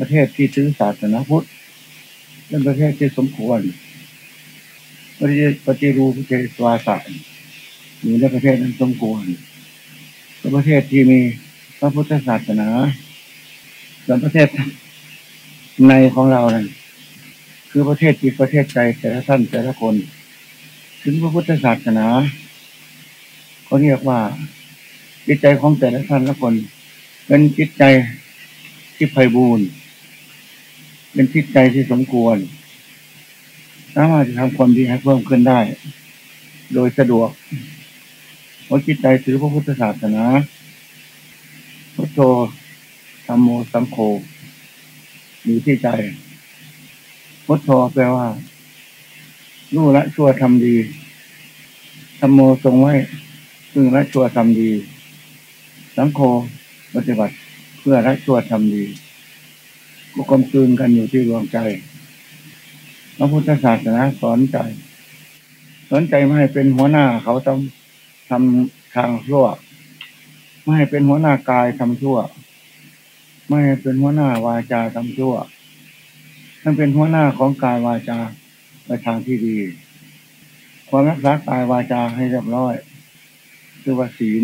ประเทศที่ถือศาสนาพุทธเป็นประเทศที่สมควรปฏิปฏิรูปประเทศวาสาอยู่ในประเทศนั้นสมควรเป็นประเทศที่มีพระพุทธศาสนาส่วนประเทศในของเรานั้นคือประเทศที่ประเทศใจแต่ละท่านแต่ละคน ถึงพระพุทธศาสนาเขาเรียกว่าจิตใจของแต่ละท่านละคน เป็นจิตใจที่ไพบูรณ์ เป็นจิตใจที่สมควร สามารถจะทำความดีให้เพิ่มขึ้นได้ โดยสะดวกเพราะจิตใจถือพระพุทธศาสนาพุทโธธรรมโมสัมโฆอยู่ที่ใจพุทโธแปลว่ารู้ละชั่วทำดีธรรมโมทรงไว้ซึ่งละชั่วทำดี สังโฆปฏิบัติเพื่อละชั่วทำดี ก็กลมกลืนกันอยู่ที่ดวงใจพระพุทธศาสนาสอนใจ สอนใจไม่ให้เป็นหัวหน้าเขาต้องทำทางชั่ว ไม่ให้เป็นหัวหน้ากายทำชั่ว ไม่ให้เป็นหัวหน้าวาจาทำชั่วท่านเป็นหัวหน้าของกายวาจาไปทางที่ดี ความรักษากายวาจาให้เรียบร้อยคือว่าศีล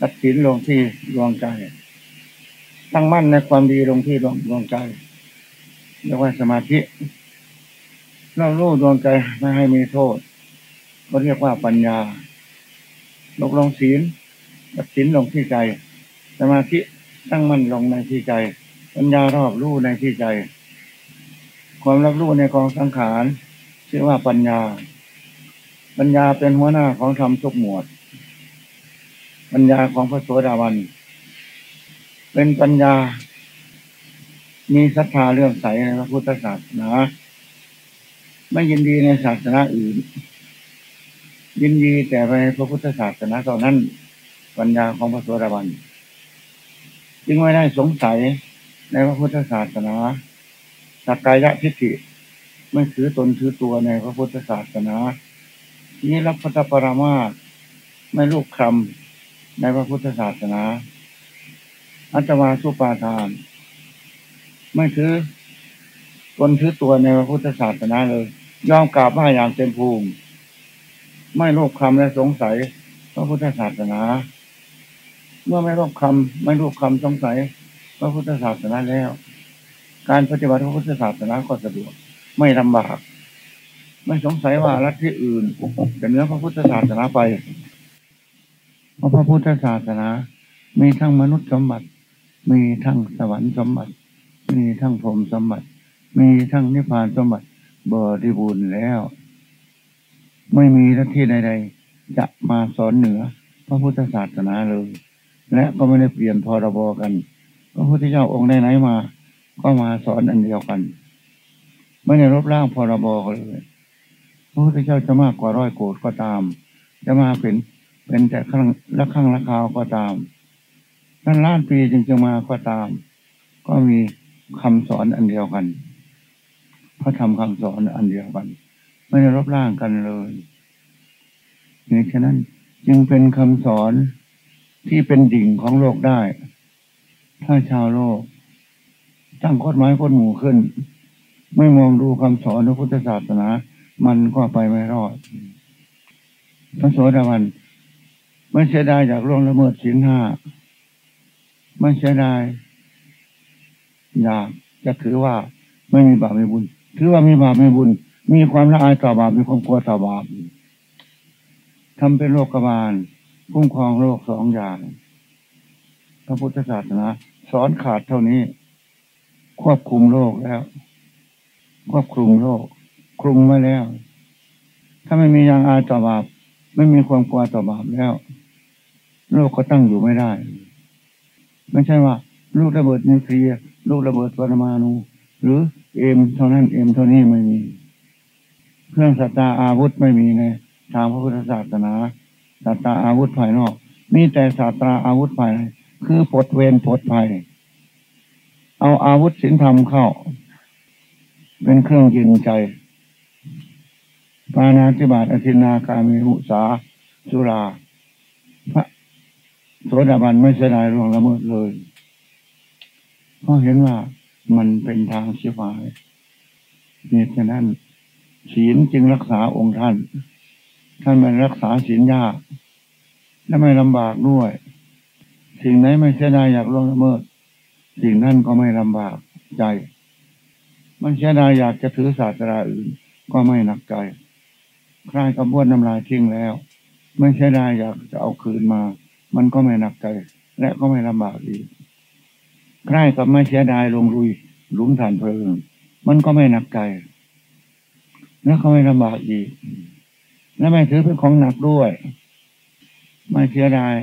ตัดศีลลงที่ดวงใจ ตั้งมั่นในความดีลงที่ดวงดวงใจเรียกว่าสมาธิ เราลู่ดวงใจไม่ให้มีโทษ ก็เรียกว่าปัญญาลงลงศีลตัดศีลลงที่ใจ สมาธิตั้งมั่นลงในที่ใจ ปัญญารอบรู้ในที่ใจ ความรับรู้ในกองสังขารชื่อว่าปัญญา ปัญญาเป็นหัวหน้าของธรรมทุกหมวด ปัญญาของพระโสดาบัน เป็นปัญญา มีศรัทธาเรื่องใสในพระพุทธศาสนา ไม่ยินดีในศาสนาอื่น ยินดีแต่ไปพระพุทธศาสนาเท่านั้น ปัญญาของพระโสดาบันจึงไม่ได้สงสัยในพระพุทธศาสนาสักกายะทิฏฐิไม่ถือตนถือตัวในพระพุทธศาสนานี้รับพระปรามาไม่ลูกคำในพระพุทธศาสนา อัตวาสุปาทาน ไม่ถือตนถือตัวในพระพุทธศาสนาเลย ยอมกราบไหว้อย่างเต็มภูมิ ไม่โลภคำและสงสัยพระพุทธศาสนา เมื่อไม่โลภคำไม่โลภคำสงสัยพระพุทธศาสนาแล้ว การปฏิบัติพระพุทธศาสนาก็สะดวก ไม่ลำบาก ไม่สงสัยว่ารัฐที่อื่นจะเนื้อพระพุทธศาสนาไปเพราะพระพุทธศาสนา มีทั้งมนุษย์สมบัติ มีทั้งสวรรค์สมบัติ มีทั้งพรมสมบัติ มีทั้งนิพพานสมบัติบริบูรณ์แล้ว ไม่มีที่ใดๆจะมาสอนเหนือ พระพุทธศาสนาเลย และก็ไม่ได้เปลี่ยนพรบกัน พระพุทธเจ้าองค์ไหนๆมา ก็มาสอนอันเดียวกัน ไม่ได้รบร่างพรบเลยพระพุทธเจ้าจะมากกว่าร้อยโกดก็ตาม จะมาเป็นเป็นแต่ครั้งละครั้งละคราวก็ตาม ท่านล้านปีจึงจะมาก็ตาม ก็มีคำสอนอันเดียวกันพระธรรมคำสอนอันเดียวกัน ไม่ได้รบร่างกันเลยนี่ฉะนั้นจึงเป็นคำสอนที่เป็นดิ่งของโลกได้ ถ้าชาวโลกตั้งกฎหมายกฎหมู่ขึ้น ไม่มองดูคำสอนพระพุทธศาสนา มันก็ไปไม่รอด พระโสดาบันไม่เสียดายจากล่วงละเมิดศีลห้า ไม่เสียดายอยากจะถือว่าไม่มีบาปไม่บุญ ถือว่ามีบาปไม่บุญ มีความละอายต่อบาปมีความกลัวต่อบาปทำเป็นโลกบาลคุ้มครองโลกสองอย่างพระพุทธศาสนาสอนขาดเท่านี้ ควบคุมโลกแล้ว ควบคุมโลกคลุมไว้แล้ว ถ้าไม่มียางอายต่อบาป ไม่มีความกลัวต่อบาปแล้วโลกก็ตั้งอยู่ไม่ได้ ไม่ใช่ว่า ลูกระเบิดนิวเคลียร์ลูกระเบิดปรมาณูหรือ M เท่านั้น M เท่านี้ไม่มี เครื่องศัสตราอาวุธไม่มีในทางพระพุทธศาสนาศัสตราอาวุธภายนอก มีแต่ศัสตราอาวุธภายในคือปลดเวรปลดภัย เอาอาวุธศีลธรรมเข้า เป็นเครื่องยินใจ ปานาธิบาตอธินาคามีหุสาสุรา โสดาบันไม่เสียดายร่วงละเมิดเลยเพราะเห็นว่ามันเป็นทางเสียหายเหตุฉะนั้น ศีลจึงรักษาองค์ท่าน ท่านไม่รักษาศีลยาก และไม่ลำบากด้วย สิ่งไหนไม่เสียดายอยากล่วงละเมิด สิ่งนั้นก็ไม่ลำบากใจ มันเสียดายอยากจะถือศาสตราอื่น ก็ไม่หนักใจคลายกระบวนน้ำลายทิ้งแล้ว ไม่เสียดายอยากจะเอาคืนมา มันก็ไม่หนักใจ และก็ไม่ลำบากอีกใกล้กับไม่เสียดายลงลุยหลุมฐานเพลิง มันก็ไม่หนักใจ และก็ไม่ลำบากอีก และไม่ถือเป็นของหนักด้วย ไม่เสียดาย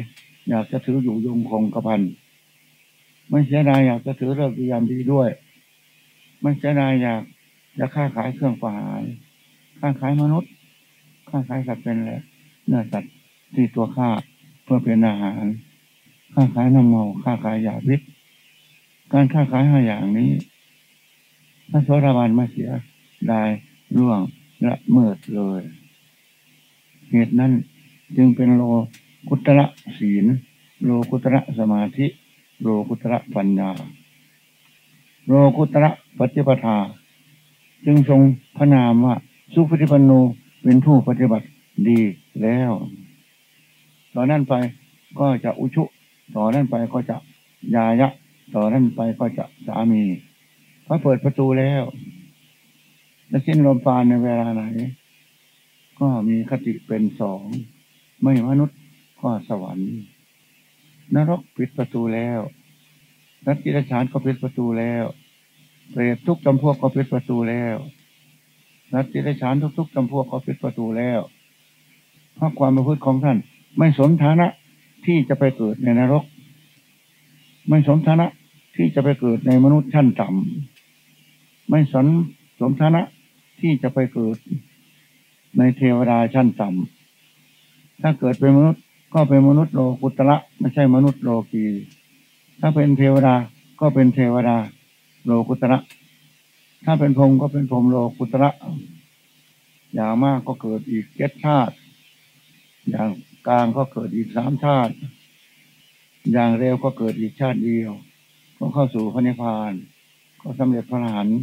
อยากจะถืออยู่ยงคงกระพันไม่เสียดายอยากจะถือเรื่องยามดีด้วย ไม่เสียดายอยากจะค้าขายเครื่องประหารค้าขายมนุษย์ค้าขายสัตว์เป็นแหละเนื้อสัตว์ที่ตัวฆ่า เพื่อเป็นอาหาร ค้าขายน้ำเมาค้าขายยาพิษการค้าขายห้าอย่างนี้พระโสดาบันมาเสียได้ร่วงละเมิดเลย เหตุนั้นจึงเป็นโลกุตระศีล โลกุตระสมาธิ โลกุตระปัญญา โลกุตระปฏิปทา จึงทรงพระนามว่า สุปฏิปันโนเป็นผู้ปฏิบัติดีแล้ว ต่อนนั้นไปก็จะอุชุ ต่อนนั้นไปก็จะยายะ ต่อนนั้นไปก็จะสามีพระเปิดประตูแล้วและสิ้นลมปานในเวลาไหน ก็มีคติเป็นสอง ไม่มนุษย์ก็สวรรค์ นรกปิดประตูแล้วนักกิจฉานก็ปิดประตูแล้วเปรตทุกจำพวกก็ปิดประตูแล้วนักกิจฉานทุกๆจำพวกก็ปิดประตูแล้วเพราะความประพฤติของท่าน ไม่สมฐานะที่จะไปเกิดในนรก ไม่สมฐานะที่จะไปเกิดในมนุษย์ชั้นต่ำไม่สนสมฐานะที่จะไปเกิดในเทวดาชั้นต่ำถ้าเกิดเป็นมนุษย์ก็เป็นมนุษย์โลกุตระไม่ใช่มนุษย์โลกี ถ้าเป็นเทวดาก็เป็นเทวดาโลกุตระ ถ้าเป็นพรมก็เป็นพรมโลกุตระ อย่างมากก็เกิดอีกเจ็ดชาติ อย่าง กลางก็เกิดอีกสามชาติ อย่างเร็วก็เกิดอีกชาติเดียว ก็เข้าสู่พระนิพพาน ก็สำเร็จพระอรหันต์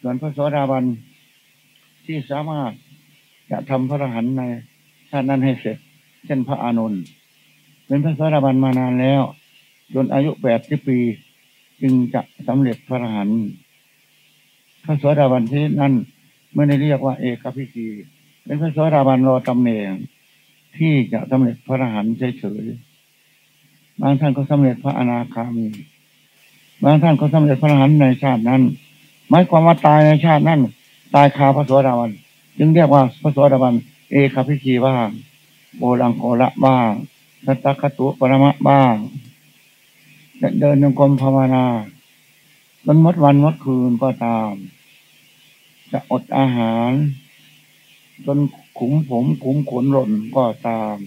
ส่วนพระโสดาบันที่สามารถจะทำพระอรหันต์ในชาตินั้นให้เสร็จ เช่นพระอานนท์เป็นพระโสดาบันมานานแล้ว จนอายุแปดสิบปี จึงจะสำเร็จพระอรหันต์พระโสดาบันที่นั่นไม่ได้เรียกว่าเอกพิธีเป็นพระโสดาบันรอตำแหน่ง ที่จะสำเร็จพระอรหันต์เฉยๆบางท่านก็สำเร็จพระอนาคามีบางท่านก็สำเร็จพระอรหันต์ในชาตินั้นหมายความว่าตายในชาตินั้น ตายคาพระโสดาบันจึงเรียกว่าพระโสดาบันเอกพิธีบ้างโบรังโกละบ้างสัตตคตุปรมะบ้างเดินยงกรมภาวนาจนมดวันมดคืนก็ตาม จะอดอาหารจน ขุมผมขุมขนหล่นก็ตาม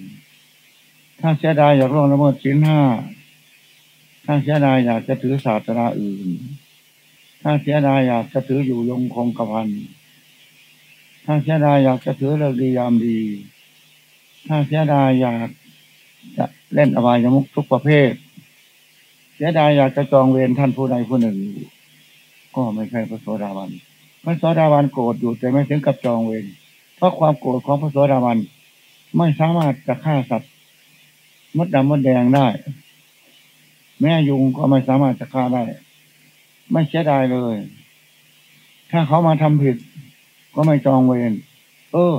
ถ้าเสียดายอยากล่วงละเมิดชิ้นห้า ถ้าเสียดายอยากจะถือศาสนาอื่น ถ้าเสียดายอยากจะถืออยู่ยงคงกระพัน ถ้าเสียดายอยากจะถือเลิกดียามดี ถ้าเสียดายอยากจะเล่นอบายมุกทุกประเภท เสียดายอยากจะจองเวรท่านผู้ใดผู้หนึ่ง ก็ไม่ใช่พระโสดาบัน พระโสดาบันโกรธอยู่แต่ไม่ถึงกับจองเวร เพราะความโกรธของพระโสดาบันไม่สามารถจะฆ่าสัตว์มดดำมดแดงได้ แม่ยุงก็ไม่สามารถจะฆ่าได้ ไม่เสียดายเลย ถ้าเขามาทำผิด ก็ไม่จองเวรเออ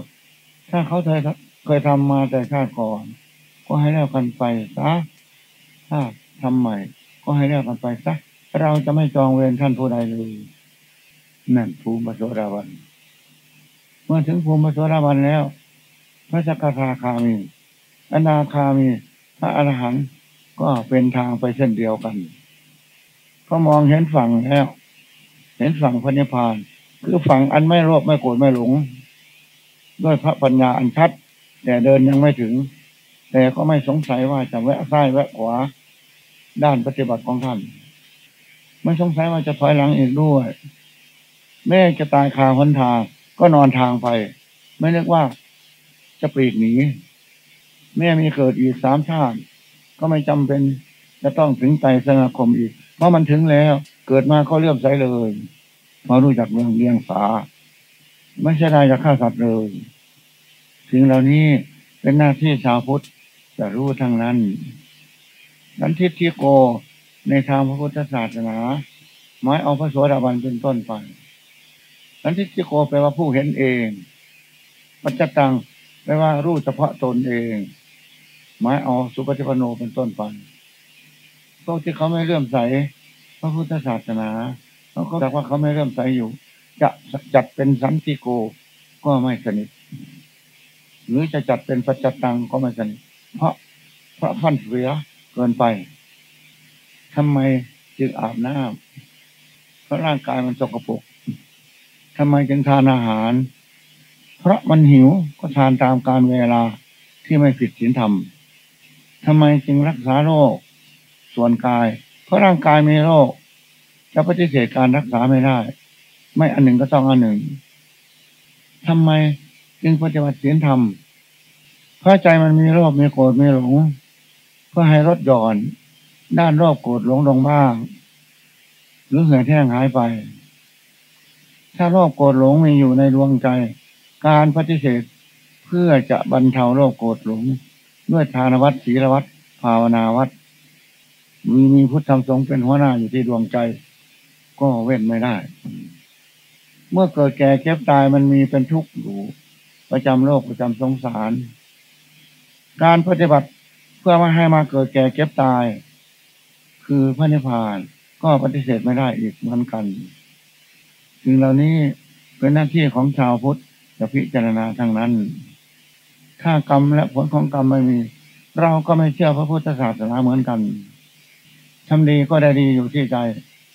ถ้าเขาเคยเคยทำมาแต่ชาติก่อน ก็ให้แล้วกันไปซะถ้าทำใหม่ ก็ให้แล้วกันไปซะเราจะไม่จองเวรท่านผู้ใดเลย นั่นภูมิโสดาบัน มื่อถึงภูมิโสดาบันแล้ว พระสกทาคามี อนาคามี พระอรหันต์ก็เป็นทางไปเช่นเดียวกันเขามองเห็นฝั่งแล้ว เห็นฝั่งพระนิพพาน คือฝั่งอันไม่โลภไม่โกรธไม่หลง ด้วยพระปัญญาอันชัด แต่เดินยังไม่ถึง แต่ก็ไม่สงสัยว่าจะแวะซ้ายแวะขวา ด้านปฏิบัติของท่าน ไม่สงสัยว่าจะถอยหลังอีกด้วย แม่จะตายคาหนทาง ก็นอนทางไป ไม่นึกว่าจะปลีกหนีแม่มีเกิดอีกสามชาติ ก็ไม่จำเป็นจะต้องถึงใจสมาคมอีก เพราะมันถึงแล้ว เกิดมาก็เลื่อมใสเลยพอรู้จักเรื่องเลี้ยงสา ไม่ใช่ได้จะฆ่าสัตว์เลยสิ่งเหล่านี้เป็นหน้าที่ชาวพุทธจะรู้ทั้งนั้นนั้นทิฏฐิโกในทางพระพุทธศาสนา หมายเอาพระโสดาบันเป็นต้นไป นั้นทิฏฐิโกแปลว่าผู้เห็นเอง ปัจจตังแปลว่ารู้เฉพาะตนเอง หมายเอาสุปฏิปโนเป็นต้นไปพวกที่เขาไม่เลื่อมใสพระพุทธศาสนาเขาก็บอกว่าเขาไม่เลื่อมใสอยู่ จะจัดเป็นสันติโกก็ไม่สนิท หรือจะจัดเป็นปัจจตังก็ไม่สนิท เพราะเพราะฟันเฟือเกินไปทำไมจึงอาบน้ำเพราะร่างกายมันสกปรก ทำไมจึงทานอาหาร เพราะมันหิวก็ทานตามการเวลาที่ไม่ผิดศีลธรรมทำไมจึงรักษาโรค ส่วนกาย เพราะร่างกายมีโรคจะปฏิเสธการรักษาไม่ได้ ไม่อันหนึ่งก็ต้องอันหนึ่งทำไมจึงปฏิบัติศีลธรรมเพราะใจมันมีโรคมีโกรธมีหลงเพื่อให้ลดหย่อน ด้านโรคโกรธหลงลงบ้าง หรือเหื่อแห้งหายไป ถ้าโรคโกรธหลงมีอยู่ในดวงใจ การปฏิเสธเพื่อจะบรรเทาโรคโกรธหลง ด้วยทานวัดศีลวัดภาวนาวัดมีมีพุทธธรรมสงฆ์เป็นหัวหน้าอยู่ที่ดวงใจ ก็เว้นไม่ได้ เมื่อเกิดแก่เก็บตายมันมีเป็นทุกข์อยู่ประจำโลกประจำสงสาร การปฏิบัติเพื่อม่ให้มาเกิดแก่เก็บตาย คือพระนิพพานก็ปฏิเสธไม่ได้อีกเหมือนกัน สิ่งเหล่านี้เป็นหน้าที่ของชาวพุทธจะพิจารณาทั้งนั้น ถ้ากรรมและผลของกรรมไม่มี เราก็ไม่เชื่อพระพุทธศาสนาเหมือนกันทำดีก็ได้ดีอยู่ที่ใจ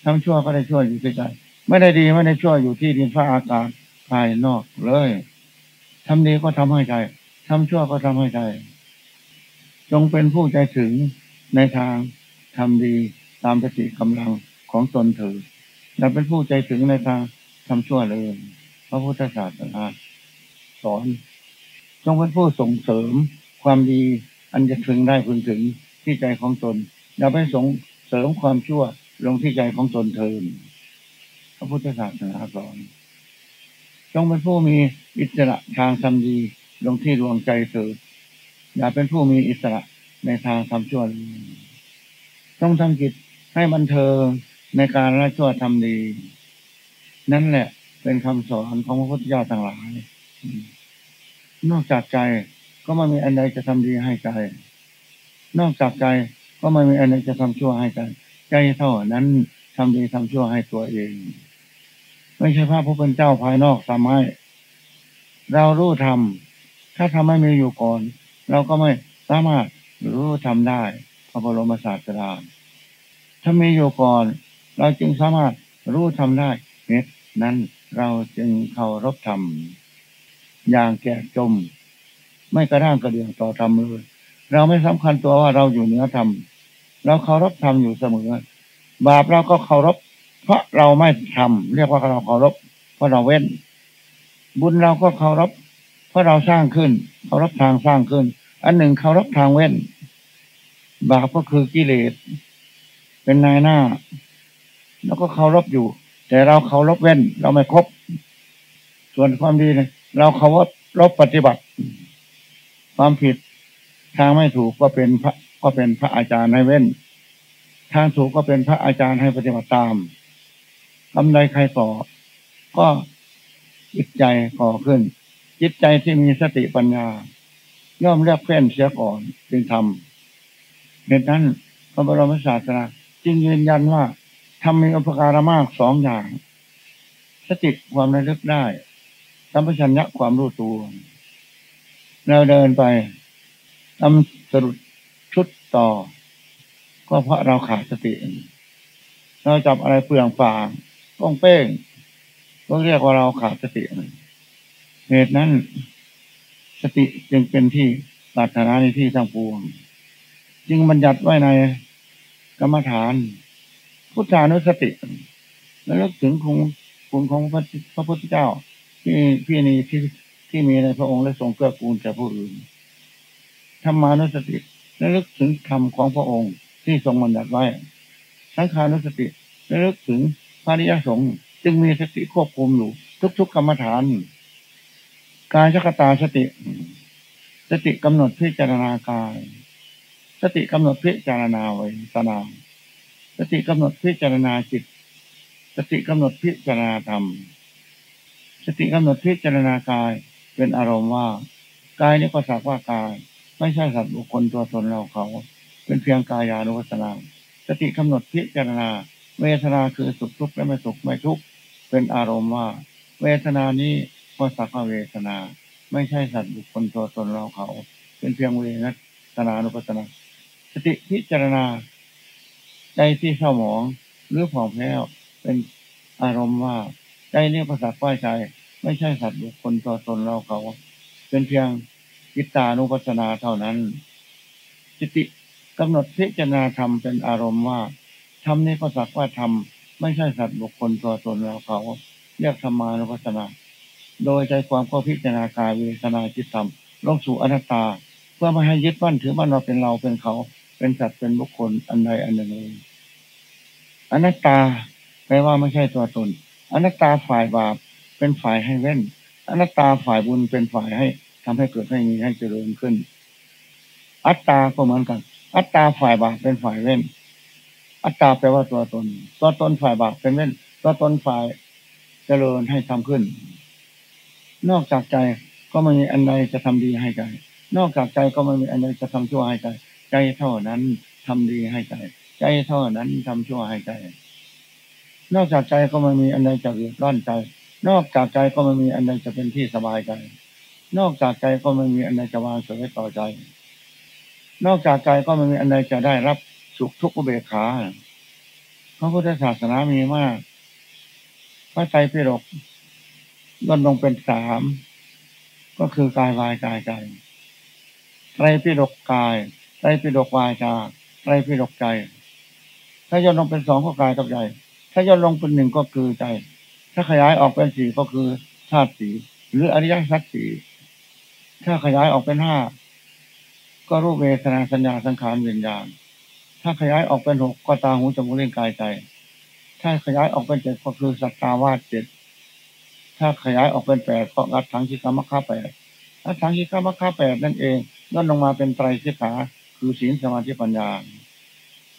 ทำชั่วก็ได้ชั่วอยู่ที่ใจ ไม่ได้ดีไม่ได้ชั่วอยู่ที่ดินฟ้าอากาศภายนอกเลยทำดีก็ทำให้ใจทำชั่วก็ทำให้ใจ จงเป็นผู้ใจถึงในทางทำดีตามสติกำลังของตนเถิดและเป็นผู้ใจถึงในทาง ทำชั่วเลย พระพุทธศาสนาสอน จงเป็นผู้ส่งเสริมความดี อันจะถึงได้พึงถึงที่ใจของตน อย่าไปส่งเสริมความชั่วลงที่ใจของตนเทินพระพุทธศาสนาสอน จงเป็นผู้มีอิสระทางทำดีลงที่ดวงใจเถิดอย่าเป็นผู้มีอิสระในทางทำชั่วต้องทำจิตให้บันเทิงในการละชั่วทำดี นั่นแหละ เป็นคำสอนของพระพุทธเจ้าต่างหลายนอกจากใจก็ไม่มีอันใดจะทำดีให้ใจ นอกจากใจก็ไม่มีอันใดจะทำชั่วให้ใจใจเท่านั้นทำดีทำชั่วให้ตัวเอง ไม่ใช่พระผู้เป็นเจ้าภายนอกทำให้ เรารู้ทำถ้าทำไม่มีอยู่ก่อน เราก็ไม่สามารถรู้ทำได้พระบรมศาสดาถ้ามีอยู่ก่อน เราจึงสามารถรู้ทำได้ นั้นเราจึงเคารพธรรม อย่างแก่จม ไม่กระด้างกระเดียงต่อธรรมเลย เราไม่สำคัญตัวว่าเราอยู่เหนือธรรมเราเคารพธรรมอยู่เสมอ บาปเราก็เคารพ เพราะเราไม่ทำเรียกว่าเราเคารพ เพราะเราเว้น บุญเราก็เคารพ เพราะเราสร้างขึ้น เคารพทางสร้างขึ้น อันหนึ่งเคารพทางเว้น บาปก็คือกิเลสเป็นนายหน้า แล้วก็เคารพอยู่ แต่เราเคารพเว้น เราไม่ครบ ส่วนความดีเนี่ยเราเขาว่าลบปฏิบัติ ความผิดทางไม่ถูกก็เป็นพระก็เป็นพระอาจารย์ให้เว้น ทางถูกก็เป็นพระอาจารย์ให้ปฏิบัติตามทำใดใครต่อ ก็จิตใจก่อขึ้น จิตใจที่มีสติปัญญา ย่อมเรียกเพื่อนเสียก่อนจึงทำเหตุนั้นพระบรมศาสนาจึงยืนยันว่า ทำมีอุปการะมากสองอย่าง สติความระลึกได้สัมปชัญญะความรู้ตัวเราเดินไปทำสรุปชุดต่อ ก็เพราะเราขาดสติ เราจับอะไรเปลืองฝางก้องเป้งก็เรียกว่าเราขาดสติเหตุนั้น สติจึงเป็นที่ปรารถนาในที่ทั้งปวง จึงบัญญัติไว้ในกรรมฐาน พุทธานุสติแล้วลึกถึงคุณคุณของพระพุทธเจ้า ที่พี่นี้ที่ที่มีในพระองค์และทรงเกื้อกูลแก่ผู้อื่นธรรมานุสติและลึกถึงธรรมของพระองค์ที่ทรงบัญญัติไว้ สังขานุสติระลึกถึงพระนิยสงฆ์จึงมีสติควบคุมอยู่ทุก ๆ กรรมฐาน กายชกตาสติ สติกำหนดพิจารณากาย สติกำหนดพิจารณาเวทนา สติกำหนดพิจารณาจิต สติกำหนดพิจารณาธรรม สติกำหนดพิจารณากาย เป็นอารมณ์ว่ากายนี้ก็สักว่ากาย ไม่ใช่สัตว์บุคคลตัวตนเราเขา เป็นเพียงกายานุวัสนาสติกำหนดพิจารณา เวทนาคือสุขทุกข์และไม่สุขไม่ทุกข์เป็นอารมณ์ว่า เวทนานี้ก็สักว่าเวทนา ไม่ใช่สัตว์บุคคลตัวตนเราเขา เป็นเพียงเวทนานุปัสนา สติพิจารณา ใจที่เศร้าหมองหรือผ่องแผ้วเป็นอารมณ์ว่าใจนี้ประสาทป้ายใจไม่ใช่สัตว์บุคคลตัวตนเราเขา เป็นเพียงจิตตานุปัสนาเท่านั้น จิติกำหนดพิจารณาธรรมเป็นอารมณ์ว่าธรรมนี้ก็สักว่าธรรมไม่ใช่สัตว์บุคคลตัวตนเราเขาเรียกธรรมานุปัสนา โดยใจความก็พิจารณากายเวทนาจิตธรรมลงสู่อนัตตา เพื่อไม่ให้ยึดมั่นถือมั่นเราเป็นเราเป็นเขา เป็นสัตว์เป็นบุคคลอันใดอันหนึ่งเลยอนัตตาแปลว่าไม่ใช่ตัวตน อนัตตาฝ่ายบาปเป็นฝ่ายให้เว้น อนัตตาฝ่ายบุญเป็นฝ่ายให้ทำให้เกิดให้มีให้เจริญขึ้น อัตตาก็เหมือนกัน อัตตาฝ่ายบาปเป็นฝ่ายเว้น อัตตาแปลว่าตัวตน ตัวตนฝ่ายบาปเป็นเว้น ตัวตนฝ่ายเจริญให้ทำขึ้น นอกจากใจก็ไม่มีอันใดจะทำดีให้ใจ นอกจากใจก็ไม่มีอันใดจะทำชั่วให้ใจ ใจเท่านั้นทำดีให้ใจ ใจเท่านั้นทำชั่วให้ใจ นอกจากใจก็ไม่มีอันใดจะเดือดร้อนใจ นอกจากใจก็ไม่มีอันใดจะเป็นที่สบายใจ นอกจากใจก็ไม่มีอันใดจะวางเฉยต่อใจ นอกจากใจก็ไม่มีอันใดจะได้รับสุขทุกข์เบกขาพระพุทธศาสนามีมาก พระใจพิรกลดลงเป็นสามก็คือกายวายกายใจไตรพิรกกาย รปิฎกวาจาไตรปิฎกใจ ถ้าย่นลงเป็นสองก็กายกับใจ ถ้าย่นลงเป็นหนึ่งก็คือใจ ถ้าขยายออกเป็นสี่ก็คือธาตุสีหรืออริยสัจสี่ถ้าขยายออกเป็นห้าก็รูปเวทนาสัญญาสังขารวิญญาณ ถ้าขยายออกเป็นหกก็ตาหูจมูกเล่นกายใจ ถ้าขยายออกเป็นเจ็ดก็คือสัตตาวาสเจ็ด ถ้าขยายออกเป็นแปดก็รัดทั้งชิกามัคคาแปดรัดทั้งชิกามัคคาแปดนั่นเองย่นลงมาเป็นไตรสิกขา คือศีลสมาธิปัญญา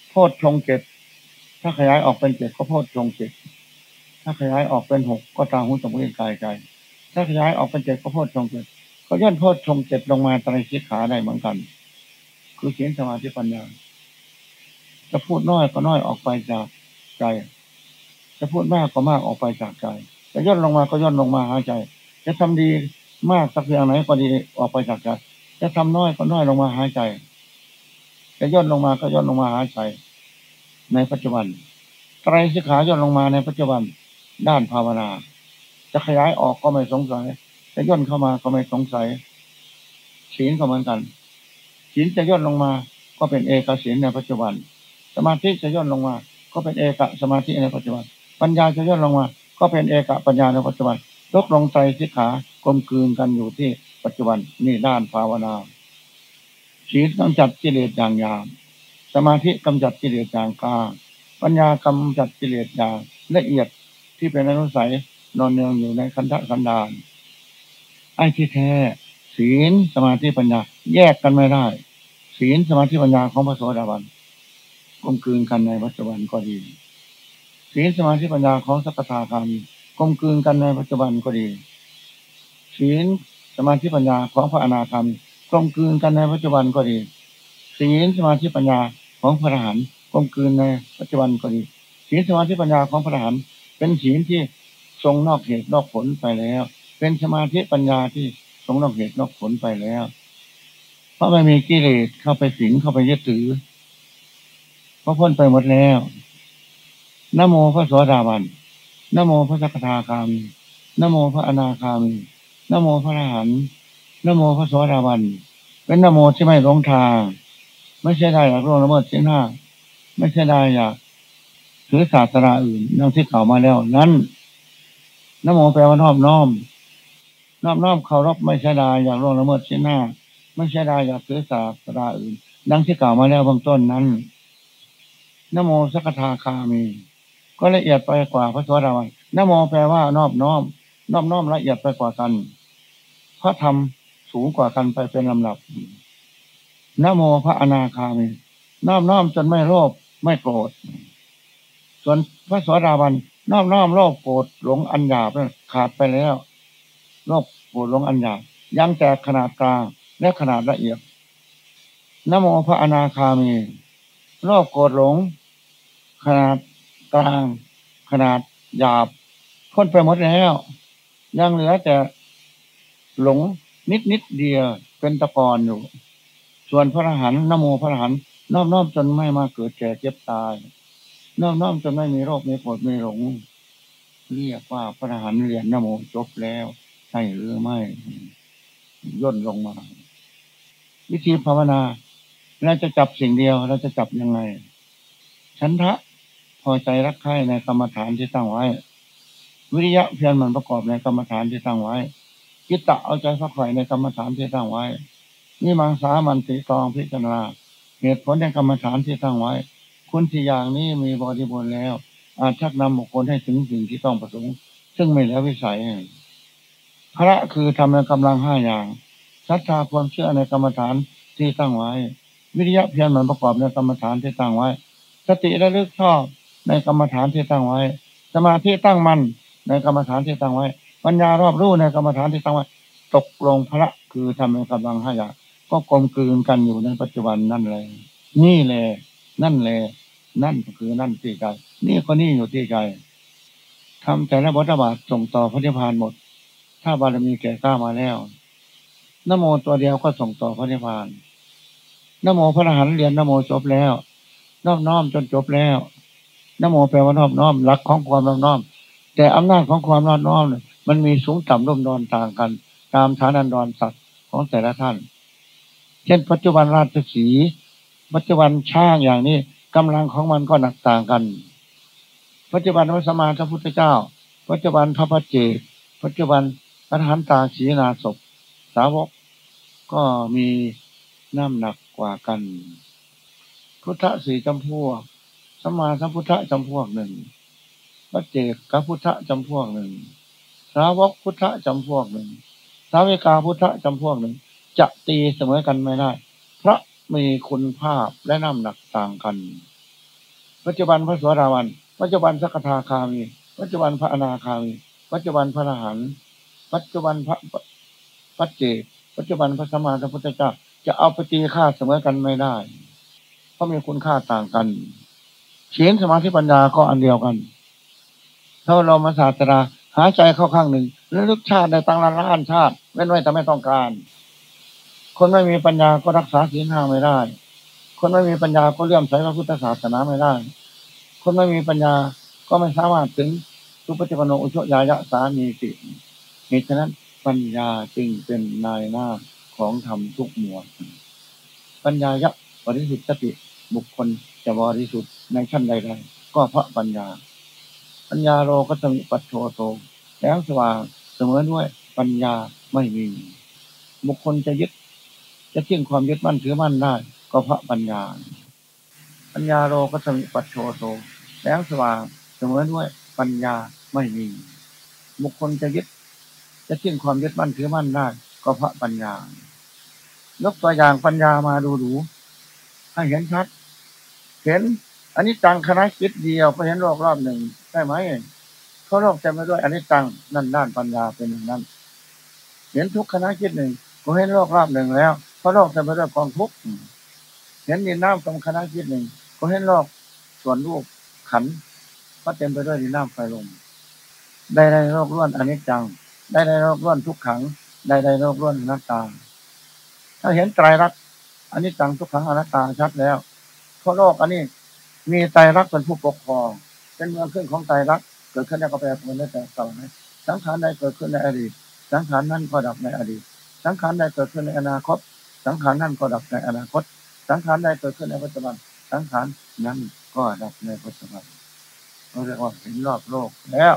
โพชฌงเจ็ดถ้าขยายออกเป็นเจ็ดก็โพชฌงเจ็ดถ้าขยายออกเป็นหกก็ตาหูจมูกกายใจ ถ้าขยายออกเป็นเจ็ดก็โพชฌงเจ็ดก็ย่นโพชฌงเจ็ดลงมาตรสิกขาได้เหมือนกัน คือศีลสมาธิปัญญา จะพูดน้อยก็น้อยออกไปจากใจ จะพูดมากก็มากออกไปจากใจจะย่นลงมาก็ย่นลงมาหาใจ จะทำดีมากสักเพียงไหนก็ดีออกไปจากใจจะทำน้อยก็น้อยลงมาหาใจ จะย่นลงมาก็ย่นลงมาหาใจในปัจจุบันไตรสิกขาย่นลงมาในปัจจุบันด้านภาวนา จะขยายออกก็ไม่สงสัย จะย่นเข้ามาก็ไม่สงสัยศีลก็เหมือนกันศีลจะย่นลงมาก็เป็นเอกศีลในปัจจุบัน สมาธิจะย่นลงมา ก็เป็นเอกสมาธิในปัจจุบัน ปัญญาจะย่นลงมา ก็เป็นเอกปัญญาในปัจจุบันยกลงใจสิกขา กลมกลืนกันอยู่ที่ปัจจุบันนี่ด้านภาวนา ศีลกำจัดกิเลสอย่างยามสมาธิกำจัดกิเลสอย่างกลางปัญญากำจัดกิเลสอย่างละเอียดที่เป็นอนุสัยนอนเนืองอยู่ในคันธสันดานไอ้ที่แท้ศีลสมาธิปัญญา แยกกันไม่ได้ ศีลสมาธิปัญญาของพระโสดาบันกลมกลืนกันในปัจจุบันก็ดี ศีลสมาธิปัญญาของสักทาคามีกลมกลืนกันในปัจจุบันก็ดี ศีลสมาธิปัญญาของพระอนาคามี กลมกลืนกันในปัจจุบันก็ดีศีลสมาธิปัญญาของพระอรหันต์กลมกลืนในปัจจุบันก็ดีศีลสมาธิปัญญาของพระอรหันต์เป็นศีลที่ทรงนอกเหตุนอกผลไปแล้ว เป็นสมาธิปัญญาที่ทรงนอกเหตุนอกผลไปแล้ว เพราะไม่มีกิเลสเข้าไปสิงเข้าไปยึดถือเพราะพ้นไปหมดแล้วนโมพระสวสดาบันนโมพระสักทาคามีนโมพระอนาคามีนโมพระอรหันต์ นโมพระสวสดาบัน เป็นนโมที่ไม่หลงทาง ไม่ใช่ได้อยากร่วงละเมิดสิ้นห้าไม่ใช่ได้อยากถือศาสนาอื่นนั่งที่เก่ามาแล้ว นั้นนโมแปลว่าน้อมน้อมน้อมน้อมเคารพไม่ใช่ได้อยากร่วงละเมิดสิ้นห้าไม่ใช่ได้อยากถือศาสนาอื่นดังที่กล่าวมาแล้วเบางต้นนั้นนโมสักทาคามี ก็ละเอียดไปกว่าพระสวัสดิวันนโมแปลว่านอบน้อมนอบน้อมละเอียดไปกว่ากันพระธรรม สูงกว่ากันไปเป็นลำดับนโมพระอนาคามีน้อบน้อมจนไม่โลภไม่โกรธ ส่วนพระสวัสดิวันน้อบน้อมโลภโกรธหลงอันหยาบขาดไปแล้วโลภโกรธหลงอันหยาบยังแต่ขนาดกลางและขนาดละเอียดนโมพระอนาคามีโลภโกรธหลง ขนาดกลาง ขนาดหยาบพ้นไปหมดแล้ว ยังเหลือแต่หลง นิดนิดเดียวเป็นตะกอนอยู่ ส่วนพระอรหันต์นโมพระอรหันต์น้อมน้อมจนไม่มาเกิดแก่เจ็บตายน้อมน้อมจนไม่มีโรคไม่ปวดไม่หลง เรียกว่าพระอรหันต์เรียนนโมจบแล้ว ใช่หรือไม่ย่นลงมา วิธีภาวนาเราจะจับสิ่งเดียวเราจะจับยังไง ฉันทะพอใจรักใคร่ในกรรมฐานที่ตั้งไว้ วิริยะเพียรมันประกอบในกรรมฐานที่ตั้งไว้ กิตตะเอาใจพักใฝ่ในกรรมฐานที่ตั้งไว้นี่มังสามันติกองพิจารณาเหตุผลในกรรมฐานที่ตั้งไว้ คุณสี่อย่างนี้มีบริบูรณ์แล้ว อาจชักนำบุคคลให้ถึงสิ่งที่ต้องประสงค์ ซึ่งไม่แล้ววิสัยพระคือทำในกำลังห้าอย่างศรัทธาความเชื่อในกรรมฐานที่ตั้งไว้ วิริยะเพียรมันประกอบในกรรมฐานที่ตั้งไว้ สติระลึกชอบในกรรมฐานที่ตั้งไว้ สมาธิตั้งมั่นในกรรมฐานที่ตั้งไว้ ปัญญารอบรู้ในกรรมฐานที่ตั้งไว้ตกลงพระคือทำในกำลังห้าอย่างก็กลมกลืนกันอยู่ในปัจจุบันนั่นเลย นี่เลยนั่นเลยนั่นก็คือนั่นที่ใจนี่ก็นี่อยู่ที่ใจทำแต่ละบทบาทส่งต่อพระนิพพานหมด ถ้าบารมีแก่กล้ามาแล้วนโมตัวเดียวก็ส่งต่อพระนิพพานนโมพระอรหันต์เรียนนโมจบแล้วนอบน้อมจนจบแล้วนโมแปลว่านอบน้อมหลักของความนอบน้อม แต่อำนาจของความนอบน้อม มันมีสูงต่ำร่มดอนต่างกัน ตามฐานันดรสัตว์ของแต่ละท่าน เช่น ปัจจุบันราชสีปัจจุบันช่างอย่างนี้กำลังของมันก็หนักต่างกัน ปัจจุบันพระสมมาพระพุทธเจ้า ปัจจุบันพระพัจเจปัจจุบันพระหันตาศีนาศพสาวกก็มีน้ำหนักกว่ากัน พุทธสี่จำพวกสมาสัมพุทธจำพวกหนึ่งพระเจกกับพุทธจำพวกหนึ่งาวกพุทธจำพวกหนึ่ง สาวิกาพุทธจำพวกหนึ่ง จะตีเสมอกันไม่ได้เพราะมีคุณภาพและน้ำหนักต่างกัน ปัจจุบันพระสวสดาวัน ปัจจุบันสักทาคามี ปัจจุบันพระอนาคามี ปัจจุบันพระอรหันต์ปัจจุบันพระปัจเจกปัจจุบันพระสมมาสัมพุทธเจ้าจะเอาปฏิฆาเสมอกันไม่ได้ เพราะมีคุณค่าต่างกันเขียนสมาธิปัญญาก็อันเดียวกัน ถ้าเรามาศาสนา หายใจเข้าข้างหนึ่งแล้วลึกชาติในตั้งล้านล้านชาติเว้นไว้แต่ไม่ต้องการ คนไม่มีปัญญาก็รักษาศีลห้าไม่ได้ คนไม่มีปัญญาก็เลื่อมใสพระพุทธศาสนาไม่ได้ คนไม่มีปัญญาก็ไม่สามารถถึงสุปฏิปโนอุชยายะสามีสิเหตุฉะนั้นปัญญาจึงเป็นนายหน้าของธรรมทุกหมวด ปัญญายะบริสุทธิ์สติบุคคลจะบริสุทธิ์ในชั้นใดๆก็เพราะปัญญา ปัญญาโลก็จะมีปัจโชโตแล้วสว่างเสมอด้วยปัญญาไม่มีบุคคลจะยึด จะเทิ้งความยึดมั่นถือมั่นได้ ก็เพราะปัญญา ปัญญาโลก็จะมีปัจโชโตแล้วสว่างเสมอด้วยปัญญาไม่มี บุคคลจะยึด จะเทิ้งความยึดมั่นถือมั่นได้ ก็เพราะปัญญายกตัวอย่างปัญญามาดูดูให้เห็นชัด เห็น อันนี้จังคณะคิดเดียวไปเห็นโลกรอบหนึ่งใช่ไหมเขาโลกจะไม่ด้วยอันนี้จังนั่นด้านปัญญาเป็นอย่างนั้น เห็นทุกคณะคิดหนึ่งก็เห็นโลกรอบหนึ่งแล้วเพราะโลกจะไม่ด้วยกองทุกเห็นดินน้ำตรงคณะคิดหนึ่งก็เห็นโลกส่วนรูปขันก็เต็มไปด้วยดินน้ำไฟลมได้ในโลกล้วนอันนี้จัง ได้ในโลกล้วนทุกขัง ได้ในโลกล้วนหน้าตา ถ้าเห็นไตรลักษณ์อันนี้จังทุกขังอนัตตาชัดแล้วเพราะโลกอันนี้ มีไตรักเป็นผู้ปกครอง เป็นเมืองขึ้นของไตรัก เกิดขึ้นในกาแฟผลได้แต่ต่อไหมสังขารใดเกิดขึ้นในอดีต สังขารนั้นก็ดับในอดีต สังขารใดเกิดขึ้นในอนาคต สังขารนั้นก็ดับในอนาคต สังขารใดเกิดขึ้นในปัจจุบัน สังขารนั้นก็ดับในปัจจุบันเราเรียกว่าเห็นรอบโลกแล้ว